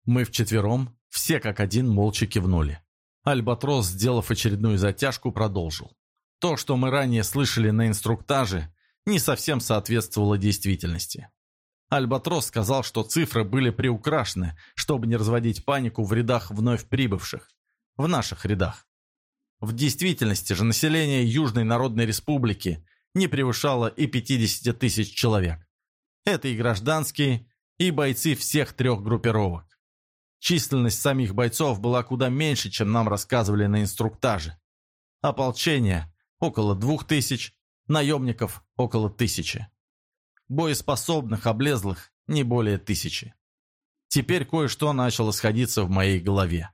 Мы вчетвером, все как один, молча кивнули. Альбатрос, сделав очередную затяжку, продолжил. То, что мы ранее слышали на инструктаже, не совсем соответствовало действительности. Альбатрос сказал, что цифры были приукрашены, чтобы не разводить панику в рядах вновь прибывших. В наших рядах. В действительности же население Южной Народной Республики не превышало и 50 тысяч человек. Это и гражданские, и бойцы всех трех группировок. Численность самих бойцов была куда меньше, чем нам рассказывали на инструктаже. Ополчение – около двух тысяч, наемников – около тысячи. Боеспособных, облезлых – не более тысячи. Теперь кое-что начало сходиться в моей голове.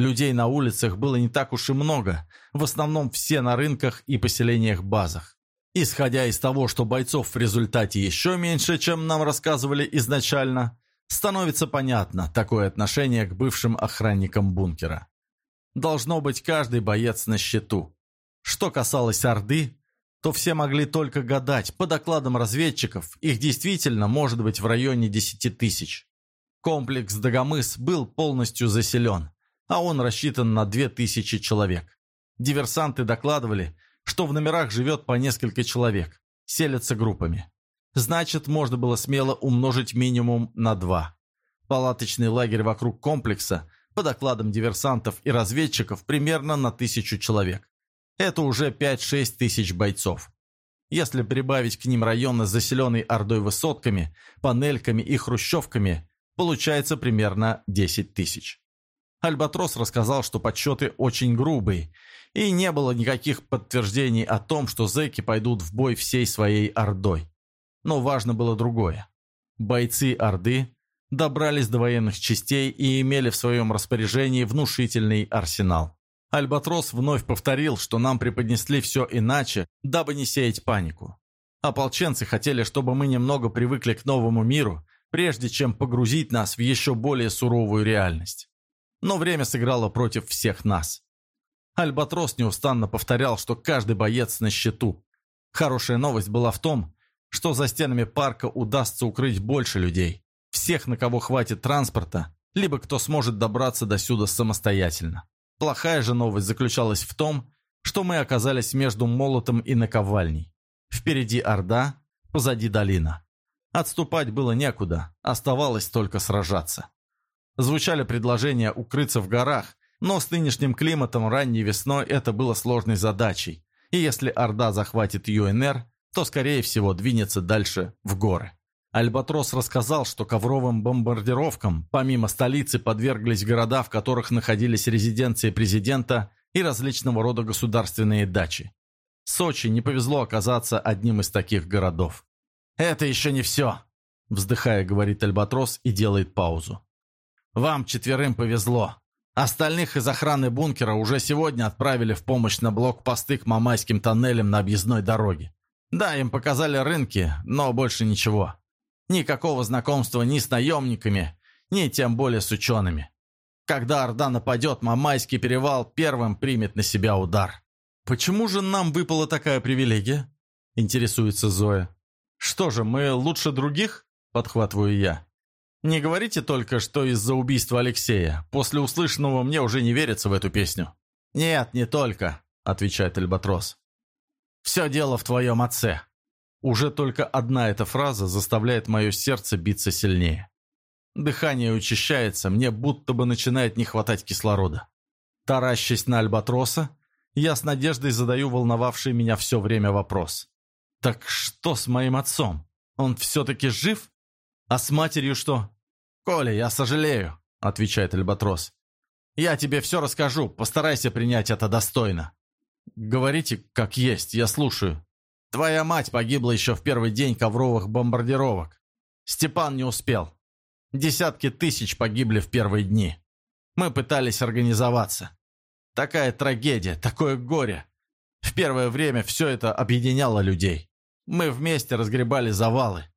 Людей на улицах было не так уж и много, в основном все на рынках и поселениях-базах. Исходя из того, что бойцов в результате еще меньше, чем нам рассказывали изначально, становится понятно такое отношение к бывшим охранникам бункера. Должно быть каждый боец на счету. Что касалось Орды, то все могли только гадать. По докладам разведчиков, их действительно может быть в районе 10 тысяч. Комплекс Дагомыс был полностью заселен, а он рассчитан на 2000 человек. Диверсанты докладывали, что в номерах живет по несколько человек, селятся группами. Значит, можно было смело умножить минимум на два. Палаточный лагерь вокруг комплекса, по докладам диверсантов и разведчиков, примерно на тысячу человек. Это уже 5-6 тысяч бойцов. Если прибавить к ним районы, заселенные Ордой высотками, панельками и хрущевками, получается примерно 10 тысяч. Альбатрос рассказал, что подсчеты очень грубые, и не было никаких подтверждений о том, что зэки пойдут в бой всей своей ордой. Но важно было другое. Бойцы Орды добрались до военных частей и имели в своем распоряжении внушительный арсенал. Альбатрос вновь повторил, что нам преподнесли все иначе, дабы не сеять панику. Ополченцы хотели, чтобы мы немного привыкли к новому миру, прежде чем погрузить нас в еще более суровую реальность. Но время сыграло против всех нас. Альбатрос неустанно повторял, что каждый боец на счету. Хорошая новость была в том, что за стенами парка удастся укрыть больше людей. Всех, на кого хватит транспорта, либо кто сможет добраться до сюда самостоятельно. Плохая же новость заключалась в том, что мы оказались между молотом и наковальней. Впереди Орда, позади долина. Отступать было некуда, оставалось только сражаться. Звучали предложения укрыться в горах, но с нынешним климатом ранней весной это было сложной задачей, и если Орда захватит ЮНР, то, скорее всего, двинется дальше в горы. Альбатрос рассказал, что ковровым бомбардировкам, помимо столицы, подверглись города, в которых находились резиденции президента и различного рода государственные дачи. Сочи не повезло оказаться одним из таких городов. «Это еще не все», – вздыхая, говорит Альбатрос и делает паузу. «Вам четверым повезло. Остальных из охраны бункера уже сегодня отправили в помощь на блокпосты к Мамайским тоннелям на объездной дороге. Да, им показали рынки, но больше ничего. Никакого знакомства ни с наемниками, ни тем более с учеными. Когда Орда нападет, Мамайский перевал первым примет на себя удар. «Почему же нам выпала такая привилегия?» – интересуется Зоя. «Что же, мы лучше других?» – подхватываю я. «Не говорите только, что из-за убийства Алексея. После услышанного мне уже не верится в эту песню». «Нет, не только», – отвечает Альбатрос. «Все дело в твоем отце». Уже только одна эта фраза заставляет мое сердце биться сильнее. Дыхание учащается, мне будто бы начинает не хватать кислорода. Таращась на альбатроса, я с надеждой задаю волновавший меня все время вопрос. «Так что с моим отцом? Он все-таки жив? А с матерью что?» «Коля, я сожалею», — отвечает Альбатрос. «Я тебе все расскажу, постарайся принять это достойно». «Говорите, как есть, я слушаю», Твоя мать погибла еще в первый день ковровых бомбардировок. Степан не успел. Десятки тысяч погибли в первые дни. Мы пытались организоваться. Такая трагедия, такое горе. В первое время все это объединяло людей. Мы вместе разгребали завалы.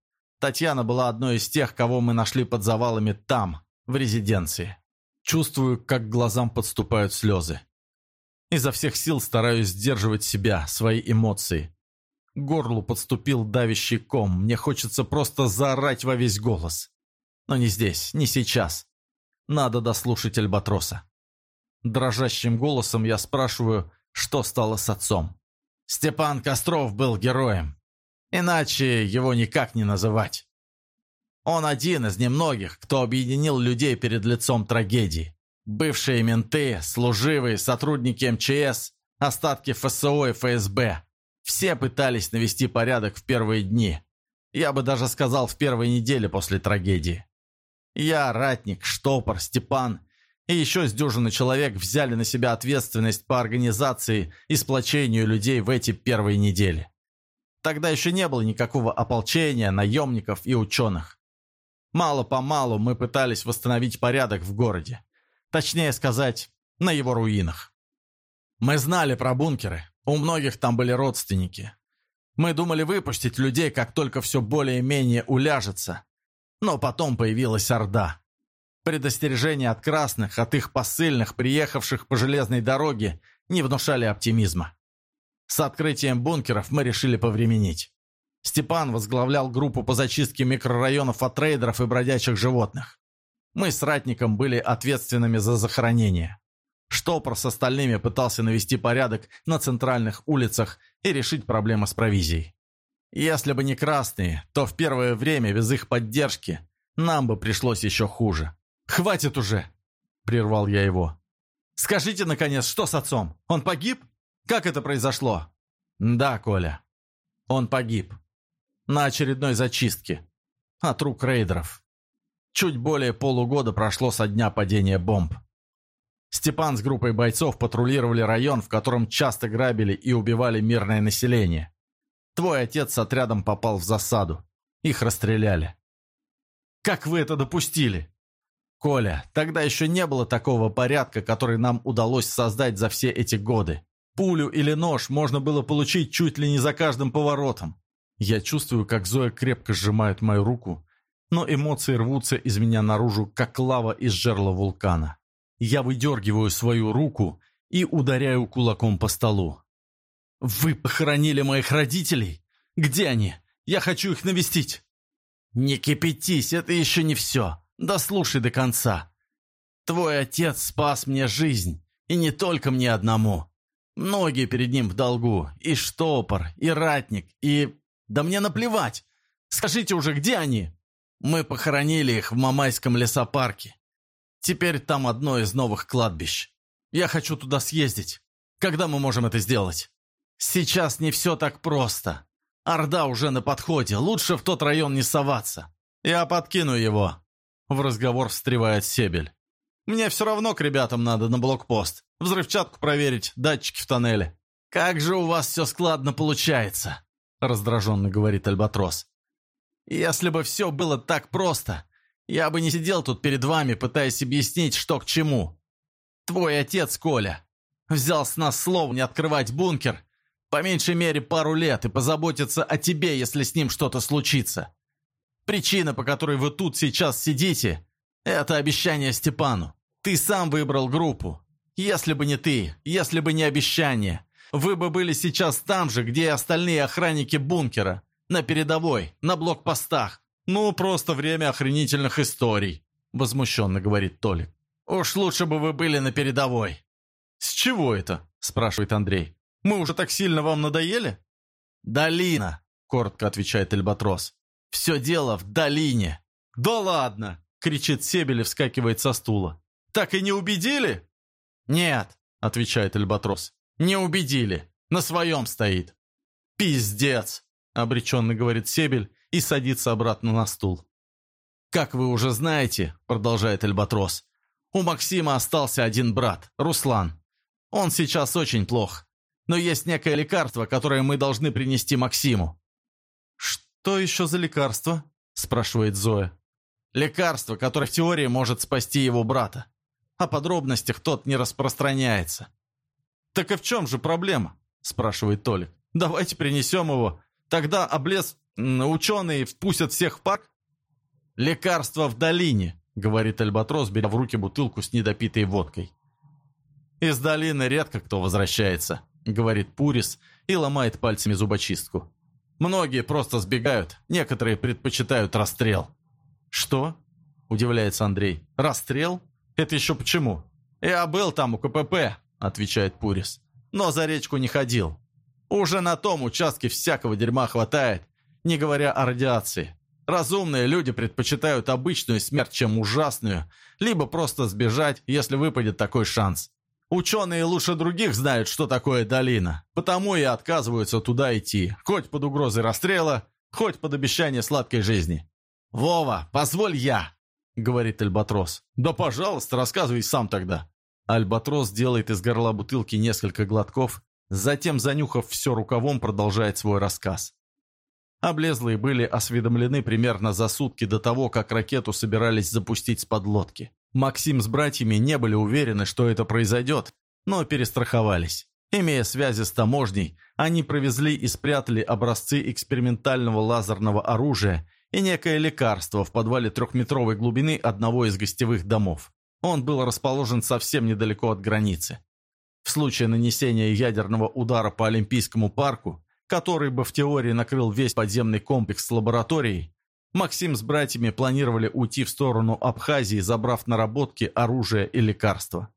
Татьяна была одной из тех, кого мы нашли под завалами там, в резиденции. Чувствую, как к глазам подступают слезы. Изо всех сил стараюсь сдерживать себя, свои эмоции горлу подступил давящий ком. Мне хочется просто заорать во весь голос. Но не здесь, не сейчас. Надо дослушать Альбатроса. Дрожащим голосом я спрашиваю, что стало с отцом. Степан Костров был героем. Иначе его никак не называть. Он один из немногих, кто объединил людей перед лицом трагедии. Бывшие менты, служивые, сотрудники МЧС, остатки ФСО и ФСБ. Все пытались навести порядок в первые дни. Я бы даже сказал, в первые недели после трагедии. Я, Ратник, Штопор, Степан и еще с дюжины человек взяли на себя ответственность по организации и сплочению людей в эти первые недели. Тогда еще не было никакого ополчения, наемников и ученых. Мало-помалу мы пытались восстановить порядок в городе. Точнее сказать, на его руинах. Мы знали про бункеры, у многих там были родственники. Мы думали выпустить людей, как только все более-менее уляжется. Но потом появилась Орда. Предостережения от красных, от их посыльных, приехавших по железной дороге, не внушали оптимизма. С открытием бункеров мы решили повременить. Степан возглавлял группу по зачистке микрорайонов от трейдеров и бродячих животных. Мы с Ратником были ответственными за захоронение. Штопор с остальными пытался навести порядок на центральных улицах и решить проблемы с провизией. Если бы не красные, то в первое время без их поддержки нам бы пришлось еще хуже. «Хватит уже!» – прервал я его. «Скажите, наконец, что с отцом? Он погиб? Как это произошло?» «Да, Коля. Он погиб. На очередной зачистке. От рук рейдеров. Чуть более полугода прошло со дня падения бомб. Степан с группой бойцов патрулировали район, в котором часто грабили и убивали мирное население. Твой отец с отрядом попал в засаду. Их расстреляли. Как вы это допустили? Коля, тогда еще не было такого порядка, который нам удалось создать за все эти годы. Пулю или нож можно было получить чуть ли не за каждым поворотом. Я чувствую, как Зоя крепко сжимает мою руку, но эмоции рвутся из меня наружу, как лава из жерла вулкана. Я выдергиваю свою руку и ударяю кулаком по столу. «Вы похоронили моих родителей? Где они? Я хочу их навестить!» «Не кипятись, это еще не все. Дослушай до конца. Твой отец спас мне жизнь, и не только мне одному. Многие перед ним в долгу, и штопор, и ратник, и... Да мне наплевать! Скажите уже, где они?» Мы похоронили их в Мамайском лесопарке. Теперь там одно из новых кладбищ. Я хочу туда съездить. Когда мы можем это сделать? Сейчас не все так просто. Орда уже на подходе. Лучше в тот район не соваться. Я подкину его. В разговор встревает Себель. Мне все равно к ребятам надо на блокпост. Взрывчатку проверить, датчики в тоннеле. «Как же у вас все складно получается!» раздраженно говорит Альбатрос. «Если бы все было так просто, я бы не сидел тут перед вами, пытаясь объяснить, что к чему. Твой отец, Коля, взял с нас слово не открывать бункер по меньшей мере пару лет и позаботиться о тебе, если с ним что-то случится. Причина, по которой вы тут сейчас сидите, это обещание Степану. Ты сам выбрал группу. Если бы не ты, если бы не обещание, вы бы были сейчас там же, где и остальные охранники бункера, на передовой, на блокпостах. «Ну, просто время охренительных историй», — возмущенно говорит Толик. «Уж лучше бы вы были на передовой». «С чего это?» — спрашивает Андрей. «Мы уже так сильно вам надоели?» «Долина», — коротко отвечает Альбатрос. «Все дело в долине». «Да ладно!» — кричит Себель и вскакивает со стула. «Так и не убедили?» «Нет», — отвечает Альбатрос. «Не убедили. На своем стоит». «Пиздец!» — обреченно говорит Себель и садится обратно на стул. «Как вы уже знаете», — продолжает Альбатрос, «у Максима остался один брат, Руслан. Он сейчас очень плох, но есть некое лекарство, которое мы должны принести Максиму». «Что еще за лекарство?» — спрашивает Зоя. «Лекарство, которое в теории может спасти его брата. О подробностях тот не распространяется». «Так и в чем же проблема?» — спрашивает Толик. «Давайте принесем его. Тогда облез Ученые впустят всех в парк? Лекарство в долине, говорит Альбатрос, беря в руки бутылку с недопитой водкой. Из долины редко кто возвращается, говорит Пурис и ломает пальцами зубочистку. Многие просто сбегают, некоторые предпочитают расстрел. Что? Удивляется Андрей. Расстрел? Это еще почему? Я был там у КПП, отвечает Пурис. Но за речку не ходил. Уже на том участке всякого дерьма хватает не говоря о радиации. Разумные люди предпочитают обычную смерть, чем ужасную, либо просто сбежать, если выпадет такой шанс. Ученые лучше других знают, что такое долина, потому и отказываются туда идти, хоть под угрозой расстрела, хоть под обещание сладкой жизни. «Вова, позволь я!» — говорит Альбатрос. «Да, пожалуйста, рассказывай сам тогда». Альбатрос делает из горла бутылки несколько глотков, затем, занюхав все рукавом, продолжает свой рассказ. Облезлые были осведомлены примерно за сутки до того, как ракету собирались запустить с подлодки. Максим с братьями не были уверены, что это произойдет, но перестраховались. Имея связи с таможней, они провезли и спрятали образцы экспериментального лазерного оружия и некое лекарство в подвале трехметровой глубины одного из гостевых домов. Он был расположен совсем недалеко от границы. В случае нанесения ядерного удара по Олимпийскому парку который бы в теории накрыл весь подземный комплекс с лабораторией, Максим с братьями планировали уйти в сторону Абхазии, забрав наработки, оружие и лекарства.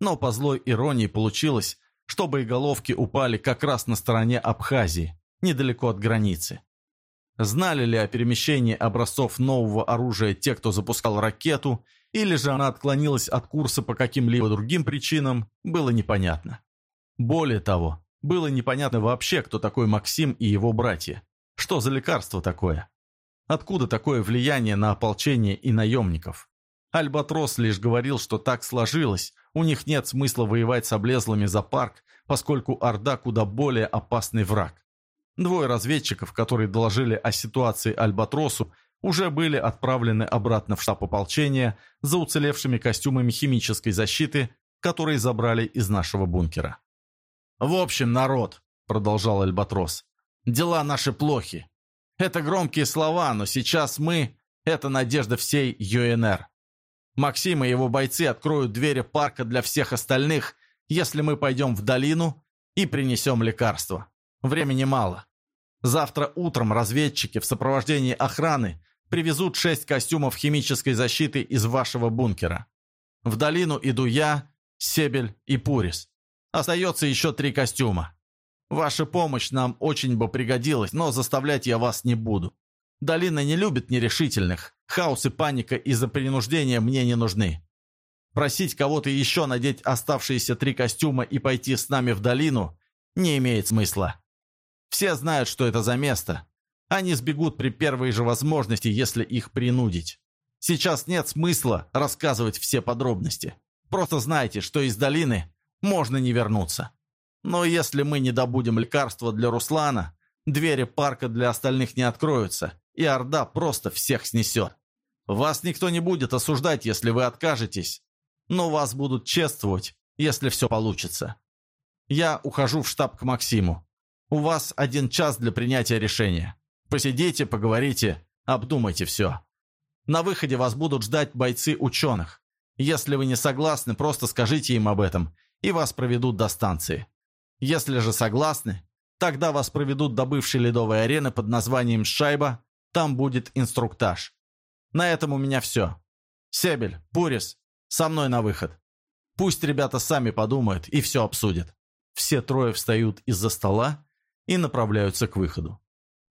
Но по злой иронии получилось, что боеголовки упали как раз на стороне Абхазии, недалеко от границы. Знали ли о перемещении образцов нового оружия те, кто запускал ракету, или же она отклонилась от курса по каким-либо другим причинам, было непонятно. Более того, было непонятно вообще, кто такой Максим и его братья. Что за лекарство такое? Откуда такое влияние на ополчение и наемников? Альбатрос лишь говорил, что так сложилось, у них нет смысла воевать с облезлыми за парк, поскольку Орда куда более опасный враг. Двое разведчиков, которые доложили о ситуации Альбатросу, уже были отправлены обратно в штаб ополчения за уцелевшими костюмами химической защиты, которые забрали из нашего бункера. «В общем, народ», — продолжал Альбатрос, — «дела наши плохи. Это громкие слова, но сейчас мы — это надежда всей ЮНР. Максим и его бойцы откроют двери парка для всех остальных, если мы пойдем в долину и принесем лекарства. Времени мало. Завтра утром разведчики в сопровождении охраны привезут шесть костюмов химической защиты из вашего бункера. В долину иду я, Себель и Пурис. Остается еще три костюма. Ваша помощь нам очень бы пригодилась, но заставлять я вас не буду. Долина не любит нерешительных. Хаос и паника из-за принуждения мне не нужны. Просить кого-то еще надеть оставшиеся три костюма и пойти с нами в долину не имеет смысла. Все знают, что это за место. Они сбегут при первой же возможности, если их принудить. Сейчас нет смысла рассказывать все подробности. Просто знайте, что из долины можно не вернуться. Но если мы не добудем лекарства для Руслана, двери парка для остальных не откроются, и Орда просто всех снесет. Вас никто не будет осуждать, если вы откажетесь, но вас будут чествовать, если все получится. Я ухожу в штаб к Максиму. У вас один час для принятия решения. Посидите, поговорите, обдумайте все. На выходе вас будут ждать бойцы ученых. Если вы не согласны, просто скажите им об этом, и вас проведут до станции. Если же согласны, тогда вас проведут до бывшей ледовой арены под названием «Шайба», там будет инструктаж. На этом у меня все. Себель, Пурис, со мной на выход. Пусть ребята сами подумают и все обсудят. Все трое встают из-за стола и направляются к выходу.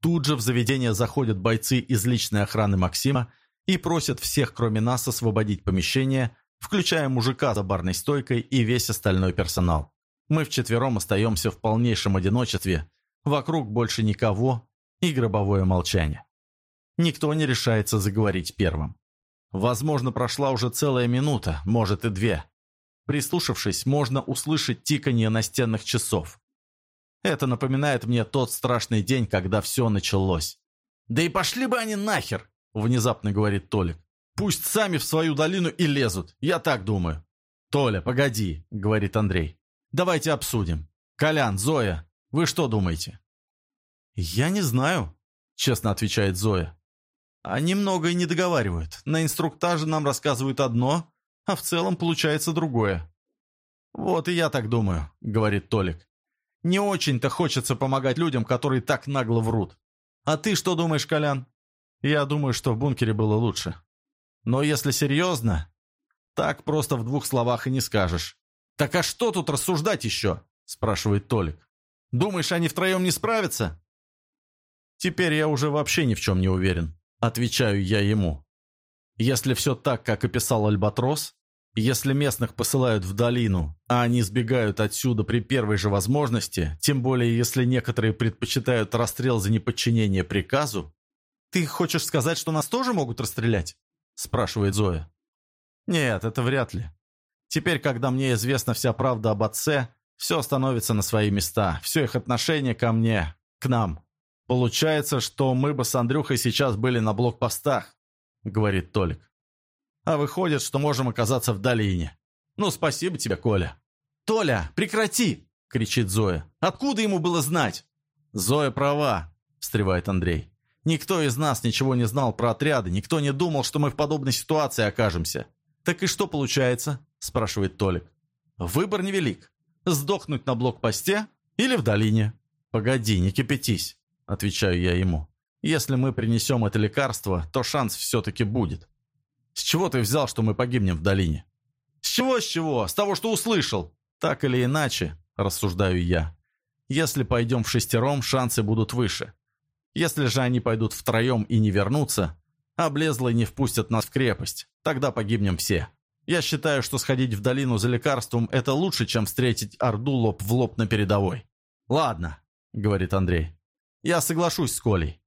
Тут же в заведение заходят бойцы из личной охраны Максима и просят всех, кроме нас, освободить помещение, включая мужика за барной стойкой и весь остальной персонал. Мы вчетвером остаемся в полнейшем одиночестве, вокруг больше никого и гробовое молчание. Никто не решается заговорить первым. Возможно, прошла уже целая минута, может и две. Прислушавшись, можно услышать тиканье настенных часов. Это напоминает мне тот страшный день, когда все началось. «Да и пошли бы они нахер!» – внезапно говорит Толик. «Пусть сами в свою долину и лезут, я так думаю». «Толя, погоди», – говорит Андрей. «Давайте обсудим. Колян, Зоя, вы что думаете?» «Я не знаю», – честно отвечает Зоя. Они многое не договаривают. На инструктаже нам рассказывают одно, а в целом получается другое. «Вот и я так думаю», — говорит Толик. «Не очень-то хочется помогать людям, которые так нагло врут. А ты что думаешь, Колян?» «Я думаю, что в бункере было лучше. Но если серьезно, так просто в двух словах и не скажешь». «Так а что тут рассуждать еще?» – спрашивает Толик. «Думаешь, они втроем не справятся?» Теперь я уже вообще ни в чем не уверен. Отвечаю я ему. Если все так, как описал Альбатрос, если местных посылают в долину, а они сбегают отсюда при первой же возможности, тем более если некоторые предпочитают расстрел за неподчинение приказу, «Ты хочешь сказать, что нас тоже могут расстрелять?» – спрашивает Зоя. «Нет, это вряд ли. Теперь, когда мне известна вся правда об отце, все становится на свои места, все их отношение ко мне, к нам. «Получается, что мы бы с Андрюхой сейчас были на блокпостах», — говорит Толик. «А выходит, что можем оказаться в долине. Ну, спасибо тебе, Коля». «Толя, прекрати!» — кричит Зоя. «Откуда ему было знать?» «Зоя права», — встревает Андрей. «Никто из нас ничего не знал про отряды, никто не думал, что мы в подобной ситуации окажемся». «Так и что получается?» – спрашивает Толик. «Выбор невелик. Сдохнуть на блокпосте или в долине?» «Погоди, не кипятись отвечаю я ему. «Если мы принесем это лекарство, то шанс все-таки будет». «С чего ты взял, что мы погибнем в долине?» «С чего, с чего? С того, что услышал!» «Так или иначе», – рассуждаю я. «Если пойдем в шестером, шансы будут выше. Если же они пойдут втроем и не вернутся, облезлые не впустят нас в крепость, тогда погибнем все. Я считаю, что сходить в долину за лекарством – это лучше, чем встретить Орду лоб в лоб на передовой». «Ладно», – говорит Андрей. Я соглашусь с Колей.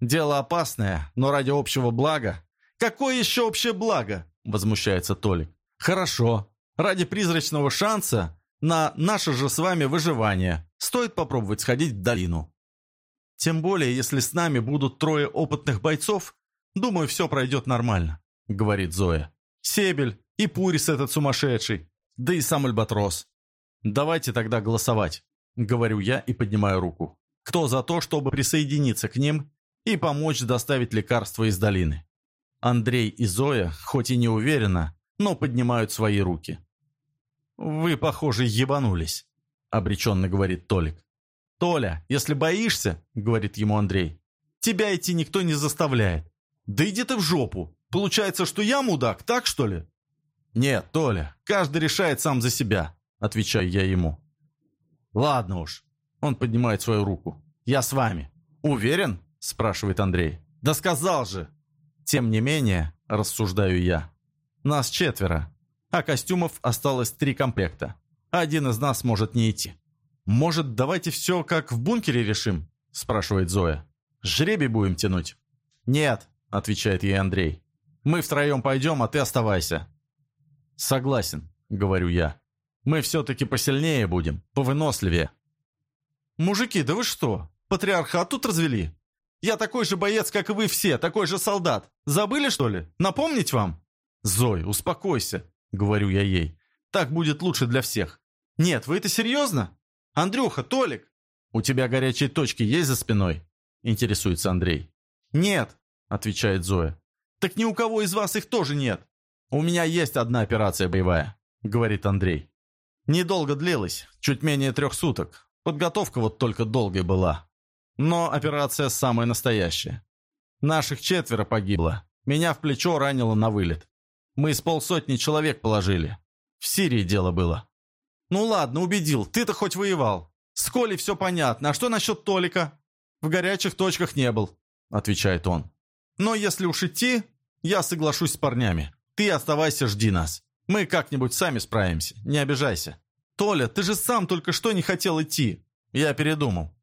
Дело опасное, но ради общего блага. Какое еще общее благо? Возмущается Толик. Хорошо. Ради призрачного шанса на наше же с вами выживание стоит попробовать сходить в долину. Тем более, если с нами будут трое опытных бойцов, думаю, все пройдет нормально, говорит Зоя. Себель и Пурис этот сумасшедший, да и сам Альбатрос. Давайте тогда голосовать, говорю я и поднимаю руку. Кто за то, чтобы присоединиться к ним и помочь доставить лекарства из долины? Андрей и Зоя, хоть и не уверенно, но поднимают свои руки. «Вы, похоже, ебанулись», — обреченно говорит Толик. «Толя, если боишься, — говорит ему Андрей, — тебя идти никто не заставляет. Да иди ты в жопу. Получается, что я мудак, так что ли?» «Нет, Толя, каждый решает сам за себя», — отвечаю я ему. «Ладно уж». Он поднимает свою руку. «Я с вами». «Уверен?» — спрашивает Андрей. «Да сказал же!» «Тем не менее», — рассуждаю я, — «нас четверо, а костюмов осталось три комплекта. Один из нас может не идти». «Может, давайте все как в бункере решим?» – спрашивает Зоя. «Жребий будем тянуть?» «Нет», – отвечает ей Андрей. «Мы втроем пойдем, а ты оставайся». «Согласен», – говорю я. «Мы все-таки посильнее будем, повыносливее». «Мужики, да вы что, патриархат тут развели? Я такой же боец, как и вы все, такой же солдат. Забыли, что ли? Напомнить вам?» «Зой, успокойся», говорю я ей. «Так будет лучше для всех». «Нет, вы это серьезно? Андрюха, Толик!» «У тебя горячие точки есть за спиной?» Интересуется Андрей. «Нет», отвечает Зоя. «Так ни у кого из вас их тоже нет». «У меня есть одна операция боевая», говорит Андрей. «Недолго длилась, чуть менее трех суток. Подготовка вот только долгой была. Но операция самая настоящая. Наших четверо погибло. Меня в плечо ранило на вылет. Мы с полсотни человек положили. В Сирии дело было. Ну ладно, убедил, ты-то хоть воевал. С Колей все понятно, а что насчет Толика? В горячих точках не был, отвечает он. Но если уж идти, я соглашусь с парнями. Ты оставайся, жди нас. Мы как-нибудь сами справимся, не обижайся. Толя, ты же сам только что не хотел идти. Я передумал.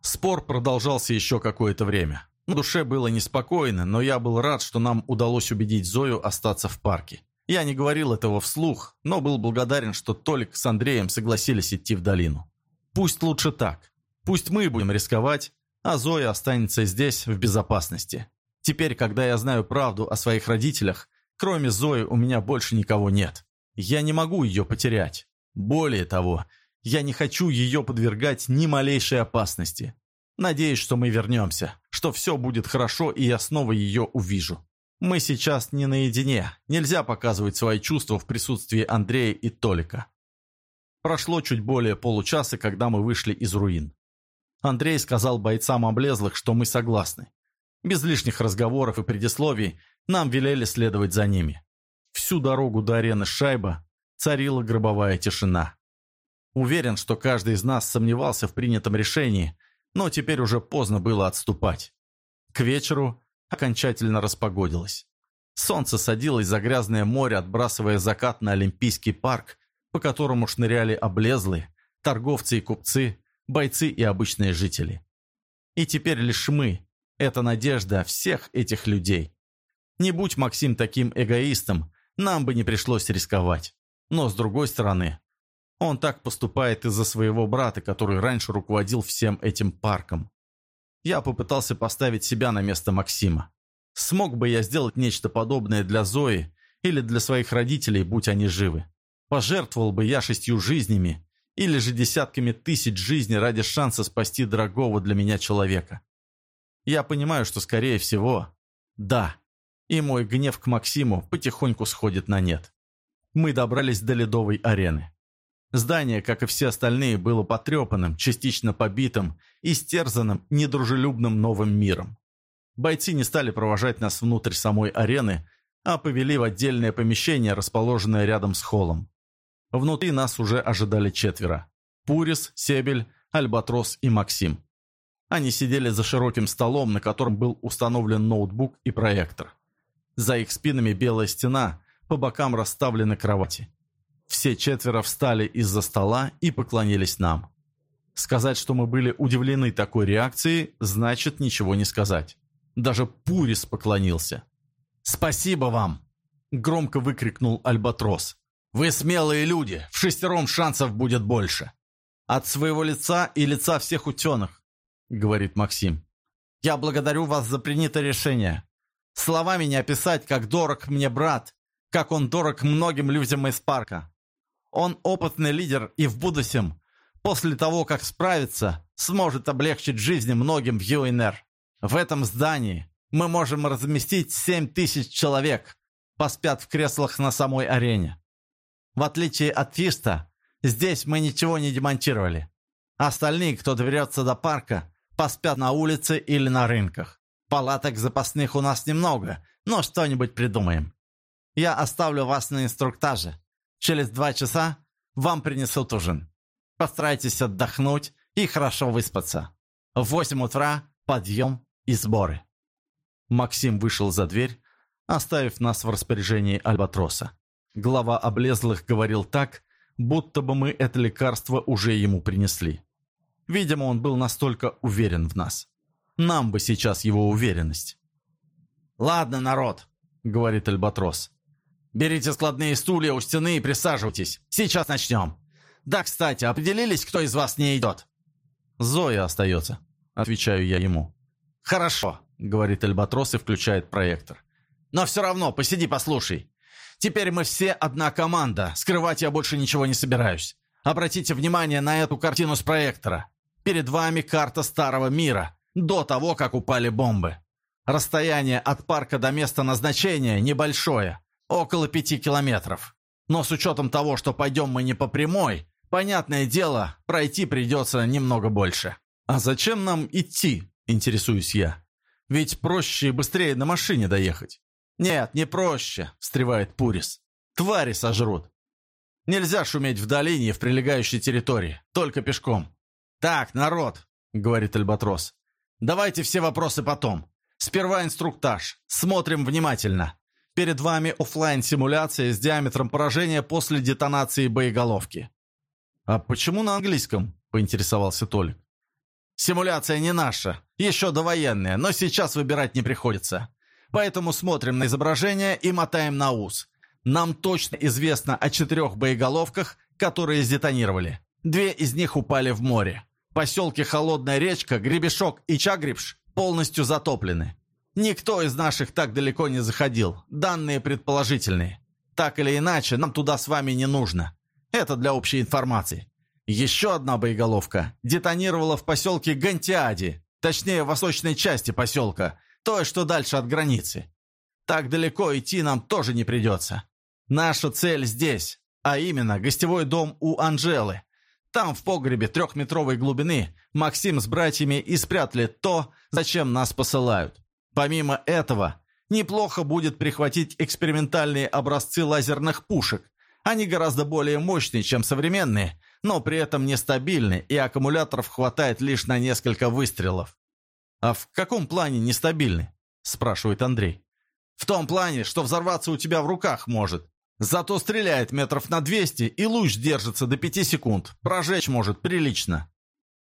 Спор продолжался еще какое-то время. На душе было неспокойно, но я был рад, что нам удалось убедить Зою остаться в парке. Я не говорил этого вслух, но был благодарен, что Толик с Андреем согласились идти в долину. Пусть лучше так. Пусть мы будем рисковать, а Зоя останется здесь в безопасности. Теперь, когда я знаю правду о своих родителях, кроме Зои у меня больше никого нет. Я не могу ее потерять. Более того, я не хочу ее подвергать ни малейшей опасности. Надеюсь, что мы вернемся, что все будет хорошо, и я снова ее увижу. Мы сейчас не наедине, нельзя показывать свои чувства в присутствии Андрея и Толика. Прошло чуть более получаса, когда мы вышли из руин. Андрей сказал бойцам облезлых, что мы согласны. Без лишних разговоров и предисловий нам велели следовать за ними. Всю дорогу до арены Шайба царила гробовая тишина. Уверен, что каждый из нас сомневался в принятом решении – но теперь уже поздно было отступать. К вечеру окончательно распогодилось. Солнце садилось за грязное море, отбрасывая закат на Олимпийский парк, по которому шныряли облезлые, торговцы и купцы, бойцы и обычные жители. И теперь лишь мы – это надежда всех этих людей. Не будь Максим таким эгоистом, нам бы не пришлось рисковать. Но с другой стороны, он так поступает из-за своего брата, который раньше руководил всем этим парком. Я попытался поставить себя на место Максима. Смог бы я сделать нечто подобное для Зои или для своих родителей, будь они живы? Пожертвовал бы я шестью жизнями или же десятками тысяч жизней ради шанса спасти дорогого для меня человека? Я понимаю, что, скорее всего, да. И мой гнев к Максиму потихоньку сходит на нет. Мы добрались до ледовой арены. Здание, как и все остальные, было потрепанным, частично побитым и стерзанным недружелюбным новым миром. Бойцы не стали провожать нас внутрь самой арены, а повели в отдельное помещение, расположенное рядом с холлом. Внутри нас уже ожидали четверо. Пурис, Себель, Альбатрос и Максим. Они сидели за широким столом, на котором был установлен ноутбук и проектор. За их спинами белая стена, по бокам расставлены кровати. Все четверо встали из-за стола и поклонились нам. Сказать, что мы были удивлены такой реакцией, значит ничего не сказать. Даже Пурис поклонился. «Спасибо вам!» — громко выкрикнул Альбатрос. «Вы смелые люди, в шестером шансов будет больше!» «От своего лица и лица всех утеных», — говорит Максим. «Я благодарю вас за принятое решение. Словами не описать, как дорог мне брат, как он дорог многим людям из парка. Он опытный лидер и в будущем, после того, как справится, сможет облегчить жизни многим в ЮНР. В этом здании мы можем разместить 7 тысяч человек, поспят в креслах на самой арене. В отличие от Фиста, здесь мы ничего не демонтировали. Остальные, кто доберется до парка, поспят на улице или на рынках. Палаток запасных у нас немного, но что-нибудь придумаем. Я оставлю вас на инструктаже. Через два часа вам принесут ужин. Постарайтесь отдохнуть и хорошо выспаться. В восемь утра подъем и сборы». Максим вышел за дверь, оставив нас в распоряжении Альбатроса. Глава облезлых говорил так, будто бы мы это лекарство уже ему принесли. Видимо, он был настолько уверен в нас. Нам бы сейчас его уверенность. «Ладно, народ», — говорит Альбатрос. «Берите складные стулья у стены и присаживайтесь. Сейчас начнем. Да, кстати, определились, кто из вас не идет?» «Зоя остается», — отвечаю я ему. «Хорошо», — говорит Альбатрос и включает проектор. «Но все равно, посиди, послушай. Теперь мы все одна команда. Скрывать я больше ничего не собираюсь. Обратите внимание на эту картину с проектора. Перед вами карта Старого Мира, до того, как упали бомбы. Расстояние от парка до места назначения небольшое, около пяти километров. Но с учетом того, что пойдем мы не по прямой, понятное дело, пройти придется немного больше. А зачем нам идти, интересуюсь я? Ведь проще и быстрее на машине доехать. «Нет, не проще», — встревает Пурис. «Твари сожрут. Нельзя шуметь в долине и в прилегающей территории, только пешком». «Так, народ», — говорит Альбатрос, — «давайте все вопросы потом. Сперва инструктаж. Смотрим внимательно. Перед вами офлайн симуляция с диаметром поражения после детонации боеголовки». «А почему на английском?» — поинтересовался Толик. «Симуляция не наша, еще довоенная, но сейчас выбирать не приходится. Поэтому смотрим на изображение и мотаем на ус. Нам точно известно о четырех боеголовках, которые сдетонировали. Две из них упали в море. Поселки Холодная речка, Гребешок и Чагрибш полностью затоплены. Никто из наших так далеко не заходил. Данные предположительные. Так или иначе, нам туда с вами не нужно. Это для общей информации. Еще одна боеголовка детонировала в поселке Гантиади, точнее, в восточной части поселка, той, что дальше от границы. Так далеко идти нам тоже не придется. Наша цель здесь, а именно гостевой дом у Анжелы. Там, в погребе трехметровой глубины, Максим с братьями и спрятали то, зачем нас посылают. Помимо этого, неплохо будет прихватить экспериментальные образцы лазерных пушек. Они гораздо более мощные, чем современные, но при этом нестабильны, и аккумуляторов хватает лишь на несколько выстрелов. «А в каком плане нестабильны?» – спрашивает Андрей. «В том плане, что взорваться у тебя в руках может. Зато стреляет метров на 200, и луч держится до 5 секунд. Прожечь может прилично».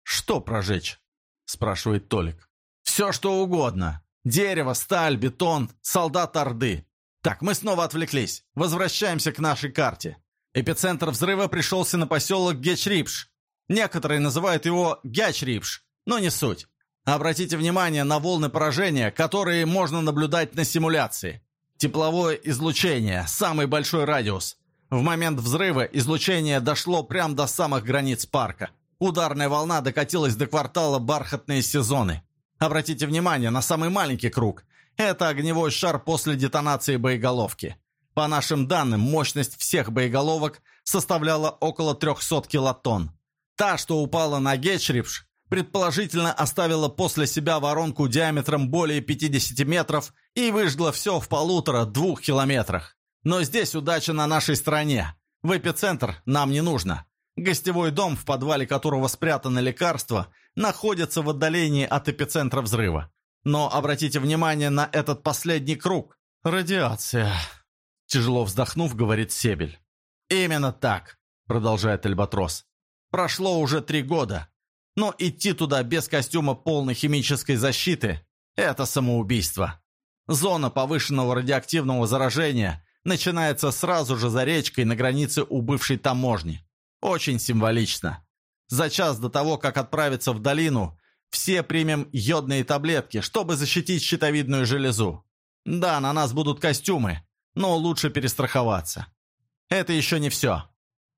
«Что прожечь?» – спрашивает Толик. «Все, что угодно. Дерево, сталь, бетон, солдат Орды. Так, мы снова отвлеклись. Возвращаемся к нашей карте. Эпицентр взрыва пришелся на поселок Гечрипш. Некоторые называют его Гячрипш, но не суть. Обратите внимание на волны поражения, которые можно наблюдать на симуляции. Тепловое излучение, самый большой радиус. В момент взрыва излучение дошло прямо до самых границ парка. Ударная волна докатилась до квартала «Бархатные сезоны». Обратите внимание на самый маленький круг. Это огневой шар после детонации боеголовки. По нашим данным, мощность всех боеголовок составляла около 300 килотонн. Та, что упала на Гетчрипш, предположительно оставила после себя воронку диаметром более 50 метров и выжгла все в полутора-двух километрах. Но здесь удача на нашей стороне. В эпицентр нам не нужно. Гостевой дом, в подвале которого спрятано лекарство, находится в отдалении от эпицентра взрыва. Но обратите внимание на этот последний круг. «Радиация», — тяжело вздохнув, говорит Себель. «Именно так», — продолжает Альбатрос. «Прошло уже три года. Но идти туда без костюма полной химической защиты — Это самоубийство. Зона повышенного радиоактивного заражения начинается сразу же за речкой на границе у бывшей таможни. Очень символично. За час до того, как отправиться в долину, все примем йодные таблетки, чтобы защитить щитовидную железу. Да, на нас будут костюмы, но лучше перестраховаться. Это еще не все.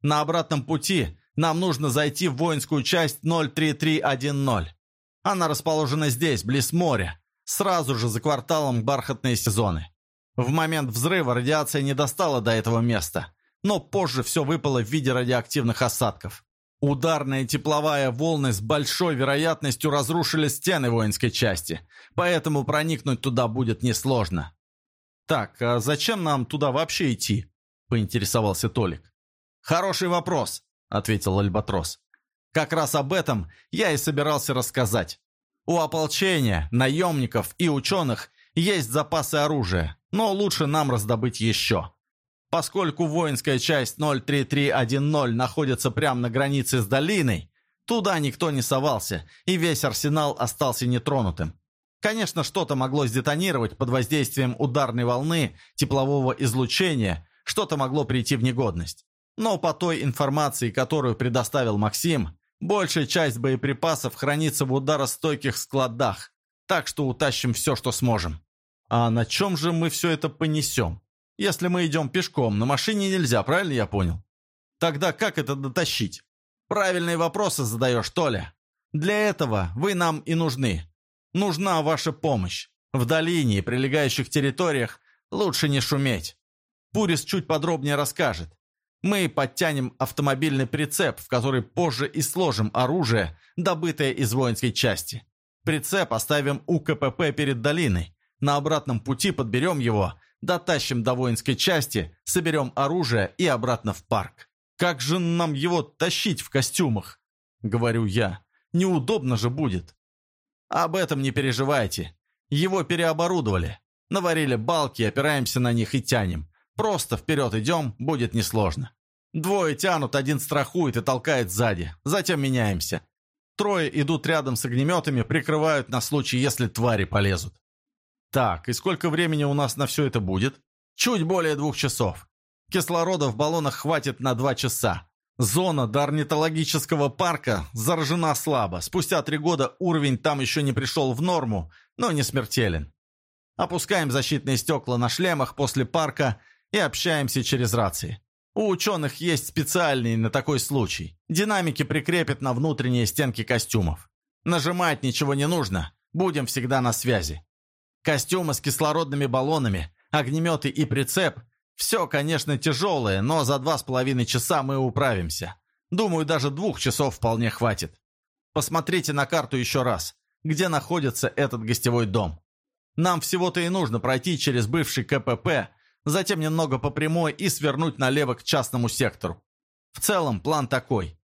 На обратном пути нам нужно зайти в воинскую часть 03310. Она расположена здесь, близ моря, сразу же за кварталом бархатные сезоны. В момент взрыва радиация не достала до этого места, но позже все выпало в виде радиоактивных осадков. Ударная тепловая волны с большой вероятностью разрушили стены воинской части, поэтому проникнуть туда будет несложно. «Так, а зачем нам туда вообще идти?» – поинтересовался Толик. «Хороший вопрос», – ответил Альбатрос. «Как раз об этом я и собирался рассказать. У ополчения, наемников и ученых есть запасы оружия, но лучше нам раздобыть еще. Поскольку воинская часть 03310 находится прямо на границе с долиной, туда никто не совался, и весь арсенал остался нетронутым. Конечно, что-то могло сдетонировать под воздействием ударной волны, теплового излучения, что-то могло прийти в негодность. Но по той информации, которую предоставил Максим, большая часть боеприпасов хранится в ударостойких складах, так что утащим все, что сможем. А на чем же мы все это понесем? Если мы идем пешком, на машине нельзя, правильно я понял? Тогда как это дотащить? Правильные вопросы задаешь, Толя. Для этого вы нам и нужны. Нужна ваша помощь. В долине и прилегающих территориях лучше не шуметь. Пурис чуть подробнее расскажет. Мы подтянем автомобильный прицеп, в который позже и сложим оружие, добытое из воинской части. Прицеп оставим у КПП перед долиной. На обратном пути подберем его Дотащим до воинской части, соберем оружие и обратно в парк. Как же нам его тащить в костюмах? Говорю я. Неудобно же будет. Об этом не переживайте. Его переоборудовали. Наварили балки, опираемся на них и тянем. Просто вперед идем, будет несложно. Двое тянут, один страхует и толкает сзади. Затем меняемся. Трое идут рядом с огнеметами, прикрывают на случай, если твари полезут. Так, и сколько времени у нас на все это будет? Чуть более двух часов. Кислорода в баллонах хватит на два часа. Зона до орнитологического парка заражена слабо. Спустя три года уровень там еще не пришел в норму, но не смертелен. Опускаем защитные стекла на шлемах после парка и общаемся через рации. У ученых есть специальные на такой случай. Динамики прикрепят на внутренние стенки костюмов. Нажимать ничего не нужно. Будем всегда на связи. Костюмы с кислородными баллонами, огнеметы и прицеп – все, конечно, тяжелое, но за два с половиной часа мы управимся. Думаю, даже двух часов вполне хватит. Посмотрите на карту еще раз, где находится этот гостевой дом. Нам всего-то и нужно пройти через бывший КПП, затем немного по прямой и свернуть налево к частному сектору. В целом план такой.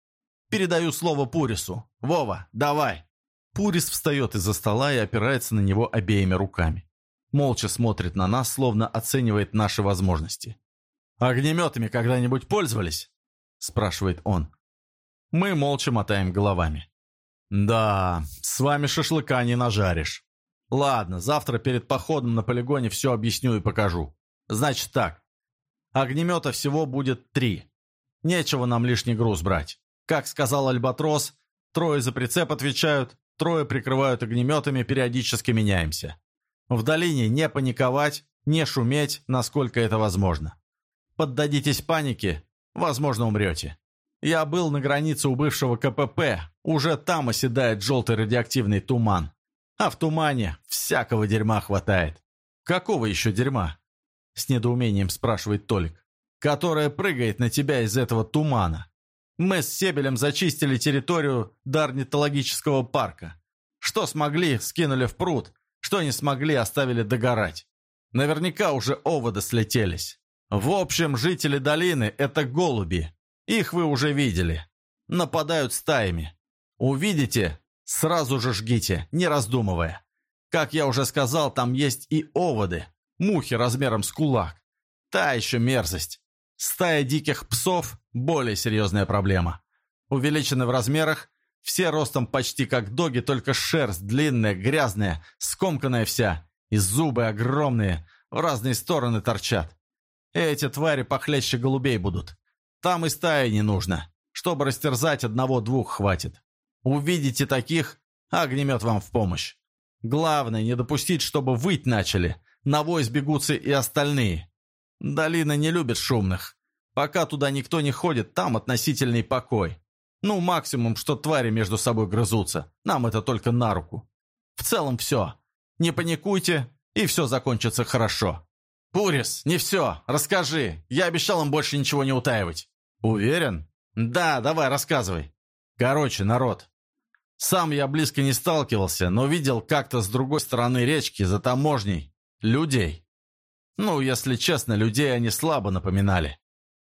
Передаю слово Пурису. Вова, давай. Пурис встает из-за стола и опирается на него обеими руками. Молча смотрит на нас, словно оценивает наши возможности. «Огнеметами когда-нибудь пользовались?» – спрашивает он. Мы молча мотаем головами. «Да, с вами шашлыка не нажаришь. Ладно, завтра перед походом на полигоне все объясню и покажу. Значит так, огнемета всего будет три. Нечего нам лишний груз брать. Как сказал Альбатрос, трое за прицеп отвечают, Трое прикрывают огнеметами, периодически меняемся. В долине не паниковать, не шуметь, насколько это возможно. Поддадитесь панике, возможно, умрете. Я был на границе у бывшего КПП, уже там оседает желтый радиоактивный туман. А в тумане всякого дерьма хватает. Какого еще дерьма? С недоумением спрашивает Толик. Которое прыгает на тебя из этого тумана. Мы с Себелем зачистили территорию Дарнитологического парка. Что смогли, скинули в пруд, что не смогли, оставили догорать. Наверняка уже оводы слетелись. В общем, жители долины – это голуби. Их вы уже видели. Нападают стаями. Увидите – сразу же жгите, не раздумывая. Как я уже сказал, там есть и оводы. Мухи размером с кулак. Та еще мерзость. Стая диких псов – более серьезная проблема. Увеличены в размерах, Все ростом почти как доги, только шерсть длинная, грязная, скомканная вся, и зубы огромные, в разные стороны торчат. Эти твари похлеще голубей будут. Там и стаи не нужно. Чтобы растерзать, одного-двух хватит. Увидите таких, огнемет вам в помощь. Главное, не допустить, чтобы выть начали. На вой сбегутся и остальные. Долина не любит шумных. Пока туда никто не ходит, там относительный покой. Ну, максимум, что твари между собой грызутся. Нам это только на руку. В целом все. Не паникуйте, и все закончится хорошо. «Пурис, не все. Расскажи. Я обещал им больше ничего не утаивать». «Уверен?» «Да, давай, рассказывай». «Короче, народ. Сам я близко не сталкивался, но видел как-то с другой стороны речки, за таможней, людей. Ну, если честно, людей они слабо напоминали.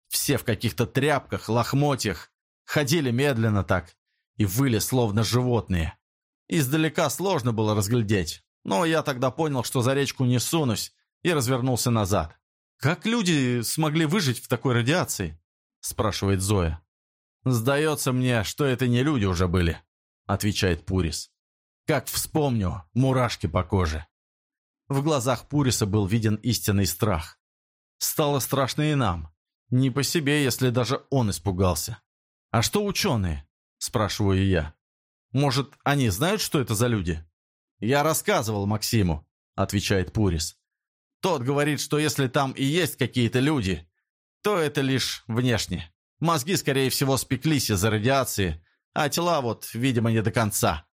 Все в каких-то тряпках, лохмотьях, ходили медленно так и выли словно животные. Издалека сложно было разглядеть, но я тогда понял, что за речку не сунусь, и развернулся назад. «Как люди смогли выжить в такой радиации?» – спрашивает Зоя. «Сдается мне, что это не люди уже были», – отвечает Пурис. «Как вспомню, мурашки по коже». В глазах Пуриса был виден истинный страх. Стало страшно и нам. Не по себе, если даже он испугался. «А что ученые?» – спрашиваю я. «Может, они знают, что это за люди?» «Я рассказывал Максиму», – отвечает Пурис. «Тот говорит, что если там и есть какие-то люди, то это лишь внешне. Мозги, скорее всего, спеклись из-за радиации, а тела вот, видимо, не до конца».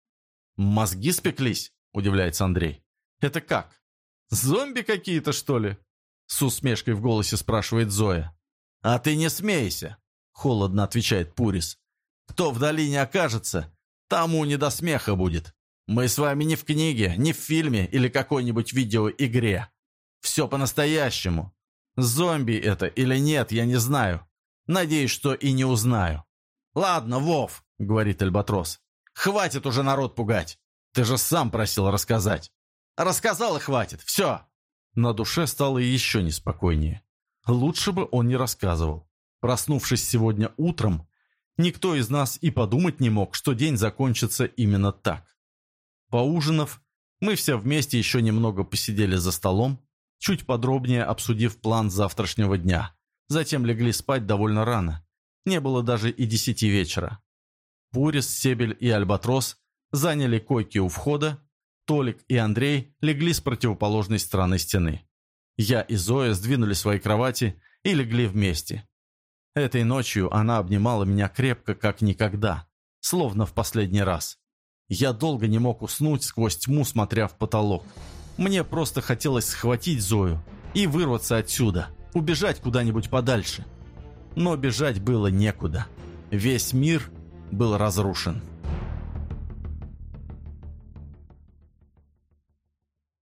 «Мозги спеклись?» – удивляется Андрей. «Это как? Зомби какие-то, что ли?» С усмешкой в голосе спрашивает Зоя. «А ты не смейся!» — холодно отвечает Пурис. «Кто в долине окажется, тому не до смеха будет. Мы с вами не в книге, не в фильме или какой-нибудь видеоигре. Все по-настоящему. Зомби это или нет, я не знаю. Надеюсь, что и не узнаю». «Ладно, Вов», — говорит Альбатрос. «Хватит уже народ пугать. Ты же сам просил рассказать». «Рассказал и хватит. Все». На душе стало еще неспокойнее. Лучше бы он не рассказывал. Проснувшись сегодня утром, никто из нас и подумать не мог, что день закончится именно так. Поужинав, мы все вместе еще немного посидели за столом, чуть подробнее обсудив план завтрашнего дня. Затем легли спать довольно рано. Не было даже и десяти вечера. Пурис, Себель и Альбатрос заняли койки у входа, Толик и Андрей легли с противоположной стороны стены. Я и Зоя сдвинули свои кровати и легли вместе. Этой ночью она обнимала меня крепко, как никогда, словно в последний раз. Я долго не мог уснуть сквозь тьму, смотря в потолок. Мне просто хотелось схватить Зою и вырваться отсюда, убежать куда-нибудь подальше. Но бежать было некуда. Весь мир был разрушен.